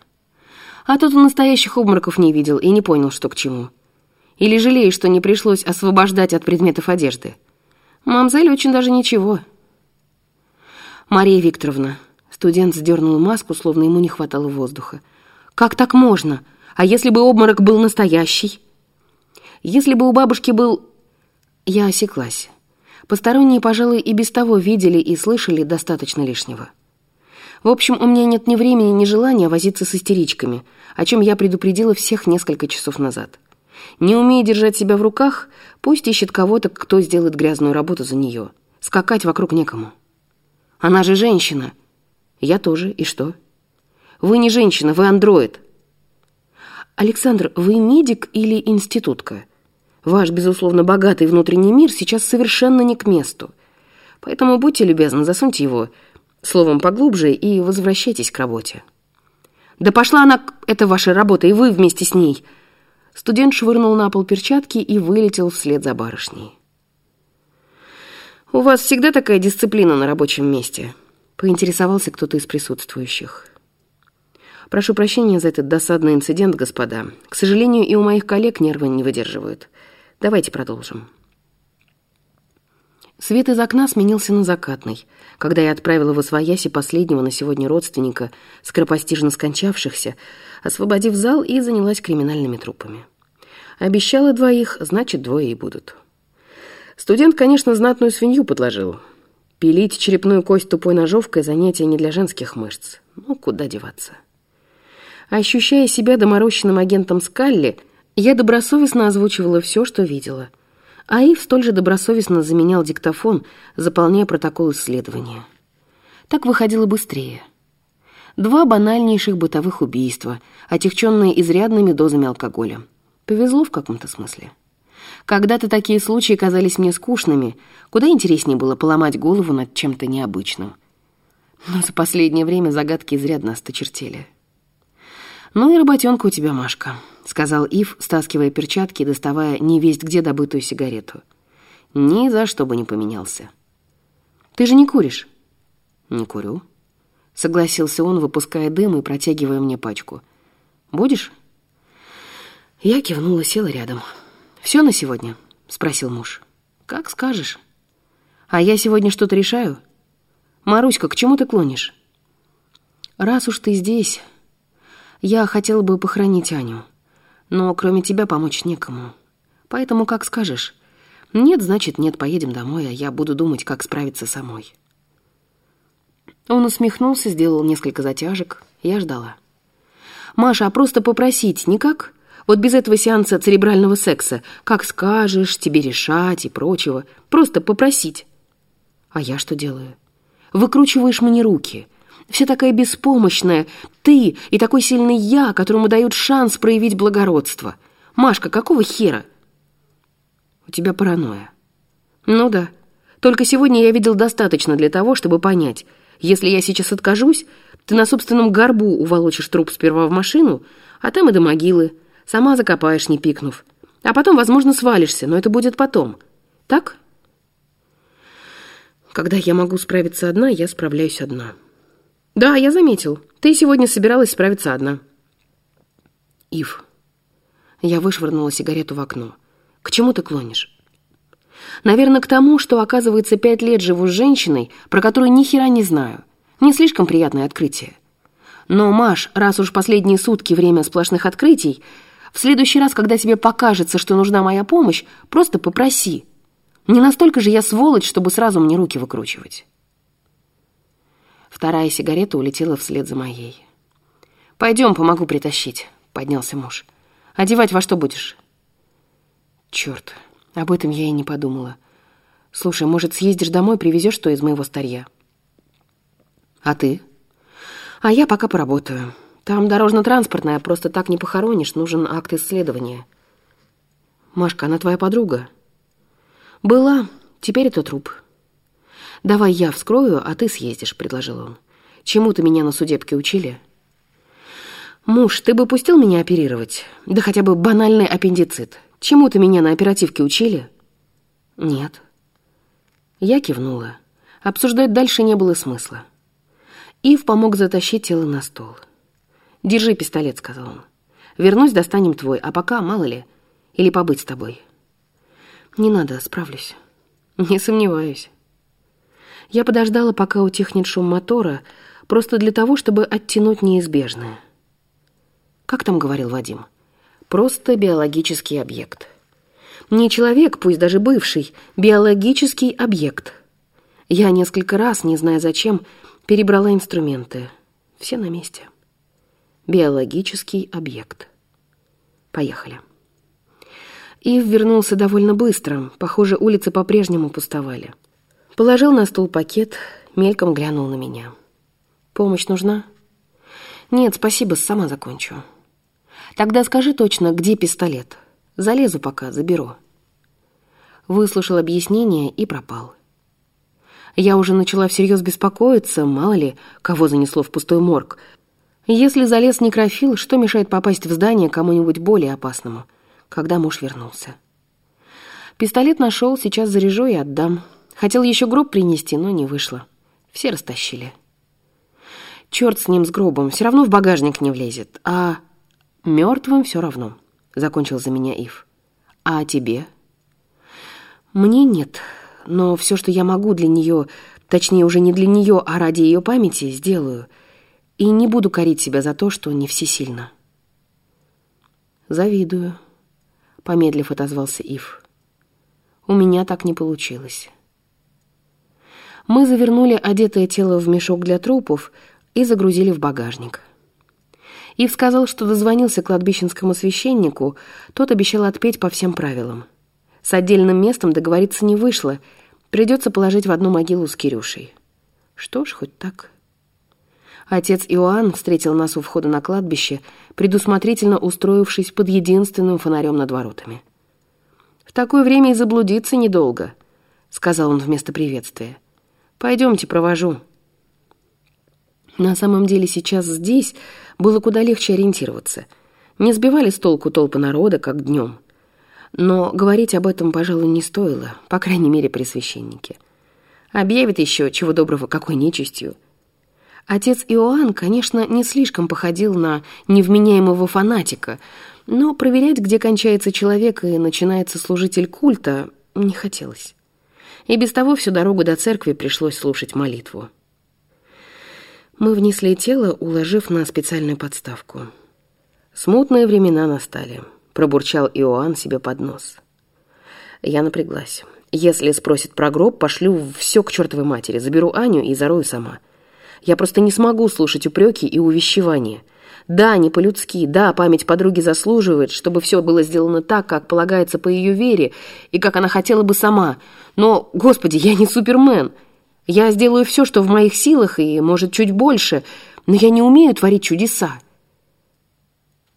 A: А тут он настоящих обмороков не видел и не понял, что к чему. Или жалеешь, что не пришлось освобождать от предметов одежды. Мамзель очень даже ничего. Мария Викторовна. Студент сдернул маску, словно ему не хватало воздуха. Как так можно? А если бы обморок был настоящий? Если бы у бабушки был я осеклась. Посторонние, пожалуй, и без того видели и слышали достаточно лишнего. В общем, у меня нет ни времени, ни желания возиться с истеричками, о чем я предупредила всех несколько часов назад. Не умея держать себя в руках, пусть ищет кого-то, кто сделает грязную работу за нее. Скакать вокруг некому. Она же женщина. Я тоже. И что? Вы не женщина, вы андроид. Александр, вы медик или институтка? Ваш, безусловно, богатый внутренний мир сейчас совершенно не к месту. Поэтому будьте любезны, засуньте его словом поглубже и возвращайтесь к работе. Да пошла она, это ваша работа, и вы вместе с ней. Студент швырнул на пол перчатки и вылетел вслед за барышней. «У вас всегда такая дисциплина на рабочем месте?» — поинтересовался кто-то из присутствующих. «Прошу прощения за этот досадный инцидент, господа. К сожалению, и у моих коллег нервы не выдерживают. Давайте продолжим. Свет из окна сменился на закатный, когда я отправила в Освояси последнего на сегодня родственника, скоропостижно скончавшихся, освободив зал и занялась криминальными трупами. Обещала двоих, значит, двое и будут. Студент, конечно, знатную свинью подложил. Пилить черепную кость тупой ножовкой – занятие не для женских мышц. Ну, куда деваться. Ощущая себя доморощенным агентом Скалли – я добросовестно озвучивала все, что видела. А Ив столь же добросовестно заменял диктофон, заполняя протокол исследования. Так выходило быстрее. Два банальнейших бытовых убийства, отягченные изрядными дозами алкоголя. Повезло в каком-то смысле. Когда-то такие случаи казались мне скучными, куда интереснее было поломать голову над чем-то необычным. Но за последнее время загадки изрядно осточертели. «Ну и работенка у тебя, Машка», — сказал Ив, стаскивая перчатки и доставая невесть где добытую сигарету. «Ни за что бы не поменялся». «Ты же не куришь?» «Не курю», — согласился он, выпуская дым и протягивая мне пачку. «Будешь?» Я кивнула, села рядом. «Все на сегодня?» — спросил муж. «Как скажешь». «А я сегодня что-то решаю?» «Маруська, к чему ты клонишь?» «Раз уж ты здесь, я хотела бы похоронить Аню, но кроме тебя помочь некому. Поэтому как скажешь. Нет, значит, нет, поедем домой, а я буду думать, как справиться самой». Он усмехнулся, сделал несколько затяжек. Я ждала. «Маша, а просто попросить никак? Вот без этого сеанса церебрального секса. Как скажешь, тебе решать и прочего. Просто попросить». «А я что делаю?» «Выкручиваешь мне руки». Вся такая беспомощная. Ты и такой сильный я, которому дают шанс проявить благородство. Машка, какого хера? У тебя паранойя. Ну да. Только сегодня я видел достаточно для того, чтобы понять. Если я сейчас откажусь, ты на собственном горбу уволочишь труп сперва в машину, а там и до могилы. Сама закопаешь, не пикнув. А потом, возможно, свалишься, но это будет потом. Так? Когда я могу справиться одна, я справляюсь одна. «Да, я заметил. Ты сегодня собиралась справиться одна». «Ив». Я вышвырнула сигарету в окно. «К чему ты клонишь?» «Наверное, к тому, что, оказывается, пять лет живу с женщиной, про которую ни хера не знаю. Не слишком приятное открытие. Но, Маш, раз уж последние сутки время сплошных открытий, в следующий раз, когда тебе покажется, что нужна моя помощь, просто попроси. Не настолько же я сволочь, чтобы сразу мне руки выкручивать. Вторая сигарета улетела вслед за моей. «Пойдем, помогу притащить», — поднялся муж. «Одевать во что будешь?» «Черт, об этом я и не подумала. Слушай, может, съездишь домой, привезешь что из моего старья?» «А ты?» «А я пока поработаю. Там дорожно-транспортная, просто так не похоронишь, нужен акт исследования». «Машка, она твоя подруга?» «Была. Теперь это труп». «Давай я вскрою, а ты съездишь», — предложил он. «Чему-то меня на судебке учили?» «Муж, ты бы пустил меня оперировать? Да хотя бы банальный аппендицит. Чему-то меня на оперативке учили?» «Нет». Я кивнула. Обсуждать дальше не было смысла. Ив помог затащить тело на стол. «Держи пистолет», — сказал он. «Вернусь, достанем твой, а пока, мало ли, или побыть с тобой». «Не надо, справлюсь». «Не сомневаюсь». Я подождала, пока утихнет шум мотора, просто для того, чтобы оттянуть неизбежное. Как там говорил Вадим? Просто биологический объект. Не человек, пусть даже бывший, биологический объект. Я несколько раз, не зная зачем, перебрала инструменты. Все на месте. Биологический объект. Поехали. Ив вернулся довольно быстро. Похоже, улицы по-прежнему пустовали. Положил на стол пакет, мельком глянул на меня. «Помощь нужна?» «Нет, спасибо, сама закончу». «Тогда скажи точно, где пистолет. Залезу пока, заберу». Выслушал объяснение и пропал. Я уже начала всерьез беспокоиться, мало ли, кого занесло в пустой морг. Если залез некрофил, что мешает попасть в здание кому-нибудь более опасному, когда муж вернулся? Пистолет нашел, сейчас заряжу и отдам. Хотел еще гроб принести, но не вышло. Все растащили. Черт с ним, с гробом, все равно в багажник не влезет. А мертвым все равно, закончил за меня Ив. А тебе? Мне нет, но все, что я могу для нее, точнее уже не для нее, а ради ее памяти, сделаю. И не буду корить себя за то, что не всесильно. Завидую, помедлив отозвался Ив. У меня так не получилось. Мы завернули одетое тело в мешок для трупов и загрузили в багажник. Ив сказал, что дозвонился кладбищенскому священнику, тот обещал отпеть по всем правилам. С отдельным местом договориться не вышло, придется положить в одну могилу с Кирюшей. Что ж, хоть так. Отец Иоанн встретил нас у входа на кладбище, предусмотрительно устроившись под единственным фонарем над воротами. «В такое время и заблудиться недолго», — сказал он вместо приветствия. Пойдемте, провожу». На самом деле сейчас здесь было куда легче ориентироваться. Не сбивали с толку толпы народа, как днем. Но говорить об этом, пожалуй, не стоило, по крайней мере, при священнике. Объявит еще, чего доброго, какой нечистью. Отец Иоанн, конечно, не слишком походил на невменяемого фанатика, но проверять, где кончается человек и начинается служитель культа, не хотелось и без того всю дорогу до церкви пришлось слушать молитву. Мы внесли тело, уложив на специальную подставку. Смутные времена настали, пробурчал Иоанн себе под нос. Я напряглась. Если спросит про гроб, пошлю все к чертовой матери, заберу Аню и зарою сама. Я просто не смогу слушать упреки и увещевания. Да, не по-людски, да, память подруги заслуживает, чтобы все было сделано так, как полагается по ее вере и как она хотела бы сама. Но, господи, я не супермен. Я сделаю все, что в моих силах, и, может, чуть больше, но я не умею творить чудеса.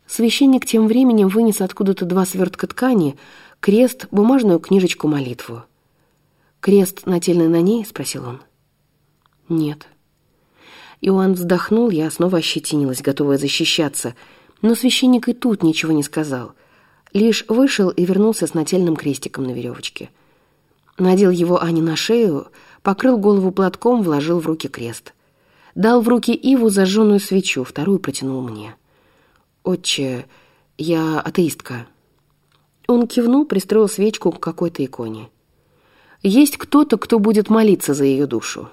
A: Священник тем временем вынес откуда-то два свертка ткани, крест, бумажную книжечку-молитву. «Крест нательный на ней?» — спросил он. «Нет». Иоанн вздохнул, я снова ощетинилась, готовая защищаться. Но священник и тут ничего не сказал. Лишь вышел и вернулся с нательным крестиком на веревочке. Надел его Ане на шею, покрыл голову платком, вложил в руки крест. Дал в руки Иву зажженную свечу, вторую протянул мне. «Отче, я атеистка». Он кивнул, пристроил свечку к какой-то иконе. «Есть кто-то, кто будет молиться за ее душу?»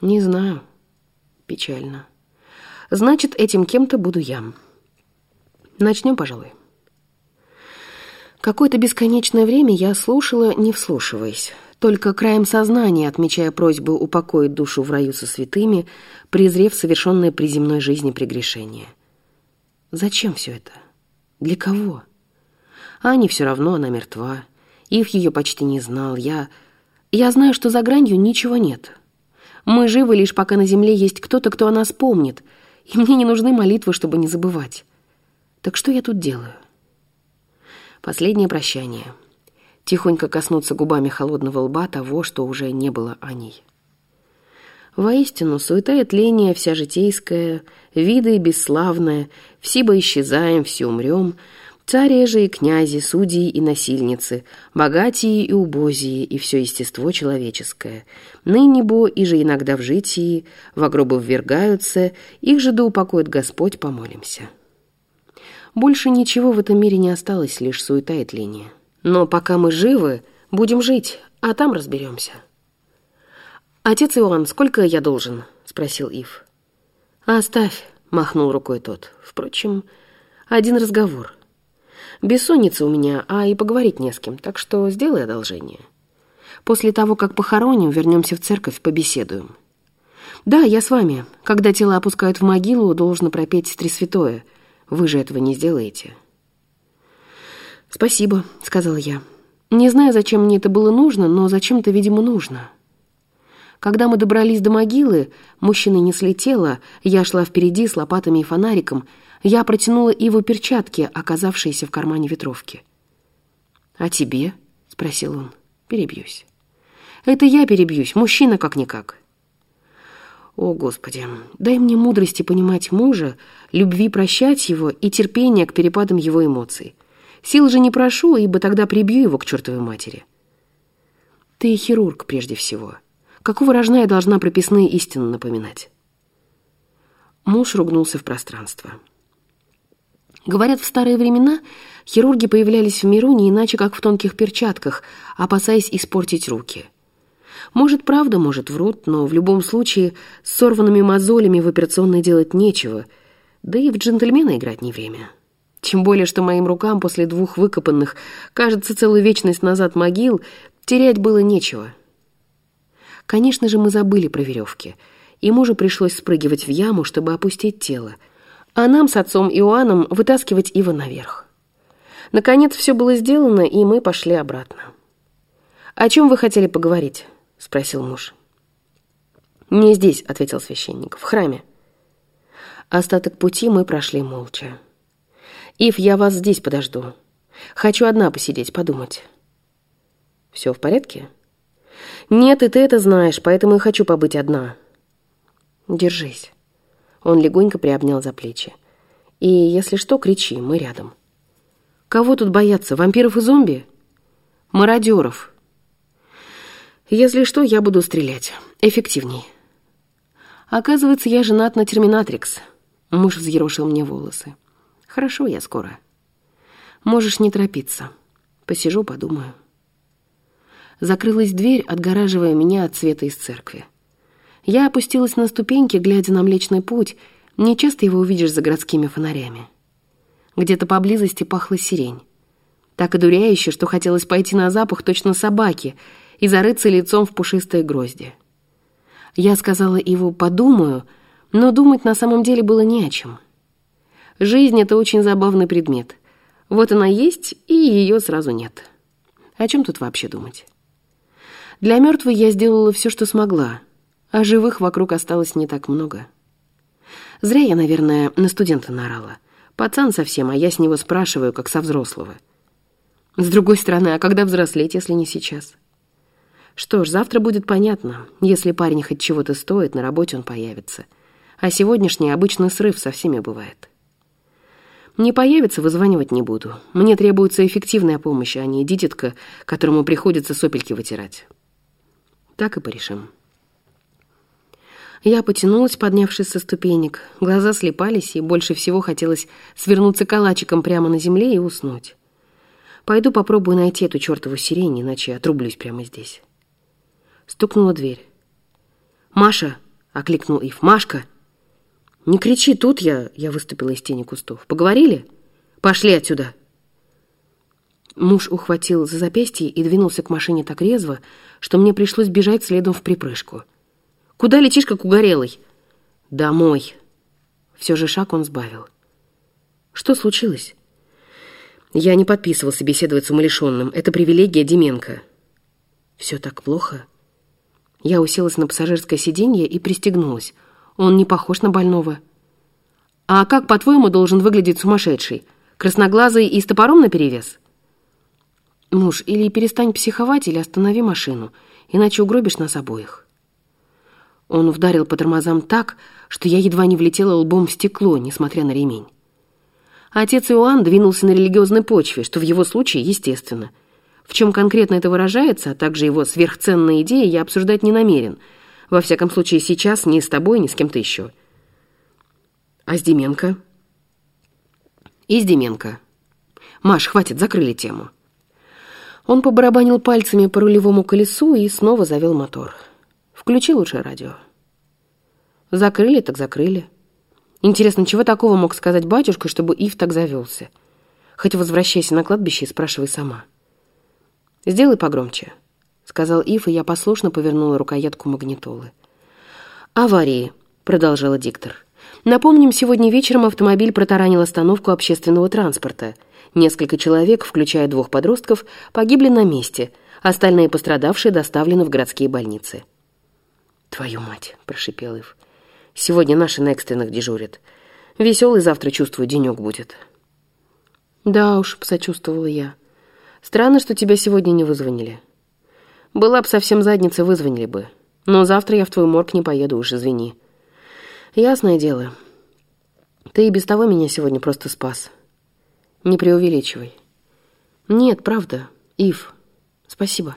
A: «Не знаю», Печально. Значит, этим кем-то буду я. Начнем, пожалуй. Какое-то бесконечное время я слушала, не вслушиваясь, только краем сознания, отмечая просьбу упокоить душу в раю со святыми, презрев совершенное при земной жизни прегрешение. Зачем все это? Для кого? Ане все равно она мертва. Ив ее почти не знал. Я... Я знаю, что за гранью ничего нет. Мы живы лишь пока на земле есть кто-то, кто о нас помнит, и мне не нужны молитвы, чтобы не забывать. Так что я тут делаю? Последнее прощание. Тихонько коснуться губами холодного лба того, что уже не было о ней. Воистину, суета и тление вся житейская, виды бесславная, всибо исчезаем, все умрем, цари же и князи, судьи и насильницы, богатии и убозии, и все естество человеческое. Ныне бо, и же иногда в житии, во гробы ввергаются, их же да упокоит Господь, помолимся. Больше ничего в этом мире не осталось, лишь суета и тление. Но пока мы живы, будем жить, а там разберемся. «Отец Иоанн, сколько я должен?» — спросил Ив. «Оставь», — махнул рукой тот. «Впрочем, один разговор. Бессонница у меня, а и поговорить не с кем, так что сделай одолжение. После того, как похороним, вернемся в церковь, побеседуем». «Да, я с вами. Когда тело опускают в могилу, должно пропеть Три Святое. Вы же этого не сделаете». «Спасибо», — сказал я. «Не знаю, зачем мне это было нужно, но зачем-то, видимо, нужно». Когда мы добрались до могилы, мужчина не слетела, я шла впереди с лопатами и фонариком, я протянула Иву перчатки, оказавшиеся в кармане ветровки. «А тебе?» — спросил он. «Перебьюсь». «Это я перебьюсь, мужчина как-никак». О, Господи, дай мне мудрости понимать мужа, любви прощать его и терпения к перепадам его эмоций. Сил же не прошу, ибо тогда прибью его к чертовой матери. Ты хирург прежде всего. Какого рожна я должна прописные истины напоминать? Муж ругнулся в пространство. Говорят, в старые времена хирурги появлялись в миру не иначе, как в тонких перчатках, опасаясь испортить руки. Может, правда, может, врут, но в любом случае с сорванными мозолями в операционной делать нечего, да и в джентльмена играть не время. Тем более, что моим рукам после двух выкопанных, кажется, целую вечность назад могил, терять было нечего. Конечно же, мы забыли про веревки, и мужу пришлось спрыгивать в яму, чтобы опустить тело, а нам с отцом Иоанном вытаскивать его наверх. Наконец все было сделано, и мы пошли обратно. «О чем вы хотели поговорить?» — спросил муж. «Не здесь», — ответил священник, — «в храме». Остаток пути мы прошли молча. «Ив, я вас здесь подожду. Хочу одна посидеть, подумать». «Все в порядке?» «Нет, и ты это знаешь, поэтому и хочу побыть одна». «Держись». Он легонько приобнял за плечи. «И если что, кричи, мы рядом». «Кого тут бояться, вампиров и зомби?» «Мародеров», если что, я буду стрелять. Эффективней. Оказывается, я женат на Терминатрикс. Муж взъерошил мне волосы. Хорошо, я скоро. Можешь не торопиться. Посижу, подумаю. Закрылась дверь, отгораживая меня от света из церкви. Я опустилась на ступеньки, глядя на Млечный Путь. Не часто его увидишь за городскими фонарями. Где-то поблизости пахла сирень. Так одуряюще, что хотелось пойти на запах точно собаки — и зарыться лицом в пушистые грозди. Я сказала Иву «подумаю», но думать на самом деле было не о чем. Жизнь — это очень забавный предмет. Вот она есть, и ее сразу нет. О чем тут вообще думать? Для мертвой я сделала все, что смогла, а живых вокруг осталось не так много. Зря я, наверное, на студента наорала. Пацан совсем, а я с него спрашиваю, как со взрослого. С другой стороны, а когда взрослеть, если не сейчас? Что ж, завтра будет понятно. Если парень хоть чего-то стоит, на работе он появится. А сегодняшний обычный срыв со всеми бывает. Не появится, вызванивать не буду. Мне требуется эффективная помощь, а не дитятка, которому приходится сопельки вытирать. Так и порешим. Я потянулась, поднявшись со ступенек. Глаза слепались, и больше всего хотелось свернуться калачиком прямо на земле и уснуть. Пойду попробую найти эту чертову сирень, иначе отрублюсь прямо здесь. Стукнула дверь. «Маша!» — окликнул Ив. «Машка!» «Не кричи, тут я...» — я выступила из тени кустов. «Поговорили? Пошли отсюда!» Муж ухватил за запястье и двинулся к машине так резво, что мне пришлось бежать следом в припрыжку. «Куда летишь, как угорелый?» «Домой». Все же шаг он сбавил. «Что случилось?» «Я не подписывался беседовать с умалишенным. Это привилегия Деменко». «Все так плохо?» Я уселась на пассажирское сиденье и пристегнулась. Он не похож на больного. «А как, по-твоему, должен выглядеть сумасшедший? Красноглазый и с топором наперевес?» «Муж, или перестань психовать, или останови машину, иначе угробишь нас обоих». Он вдарил по тормозам так, что я едва не влетела лбом в стекло, несмотря на ремень. Отец Иоанн двинулся на религиозной почве, что в его случае естественно. В чем конкретно это выражается, а также его сверхценные идеи, я обсуждать не намерен. Во всяком случае, сейчас ни с тобой, ни с кем-то еще. А с Деменко? И с Деменко. Маш, хватит, закрыли тему. Он побарабанил пальцами по рулевому колесу и снова завел мотор. Включи лучше радио. Закрыли так закрыли. Интересно, чего такого мог сказать батюшка, чтобы Ив так завелся? Хоть возвращайся на кладбище и спрашивай сама. «Сделай погромче», — сказал Ив, и я послушно повернула рукоятку магнитолы. «Аварии», — продолжала диктор. «Напомним, сегодня вечером автомобиль протаранил остановку общественного транспорта — Несколько человек, включая двух подростков, погибли на месте, остальные пострадавшие доставлены в городские больницы. «Твою мать!» – прошипел Ив. «Сегодня наши на экстренных дежурят. Веселый завтра, чувствую, денек будет». «Да уж», – посочувствовала я. «Странно, что тебя сегодня не вызвонили. Была бы совсем задница, вызвонили бы. Но завтра я в твой морг не поеду, уж извини». «Ясное дело. Ты и без того меня сегодня просто спас». Не преувеличивай. Нет, правда. Ив, спасибо.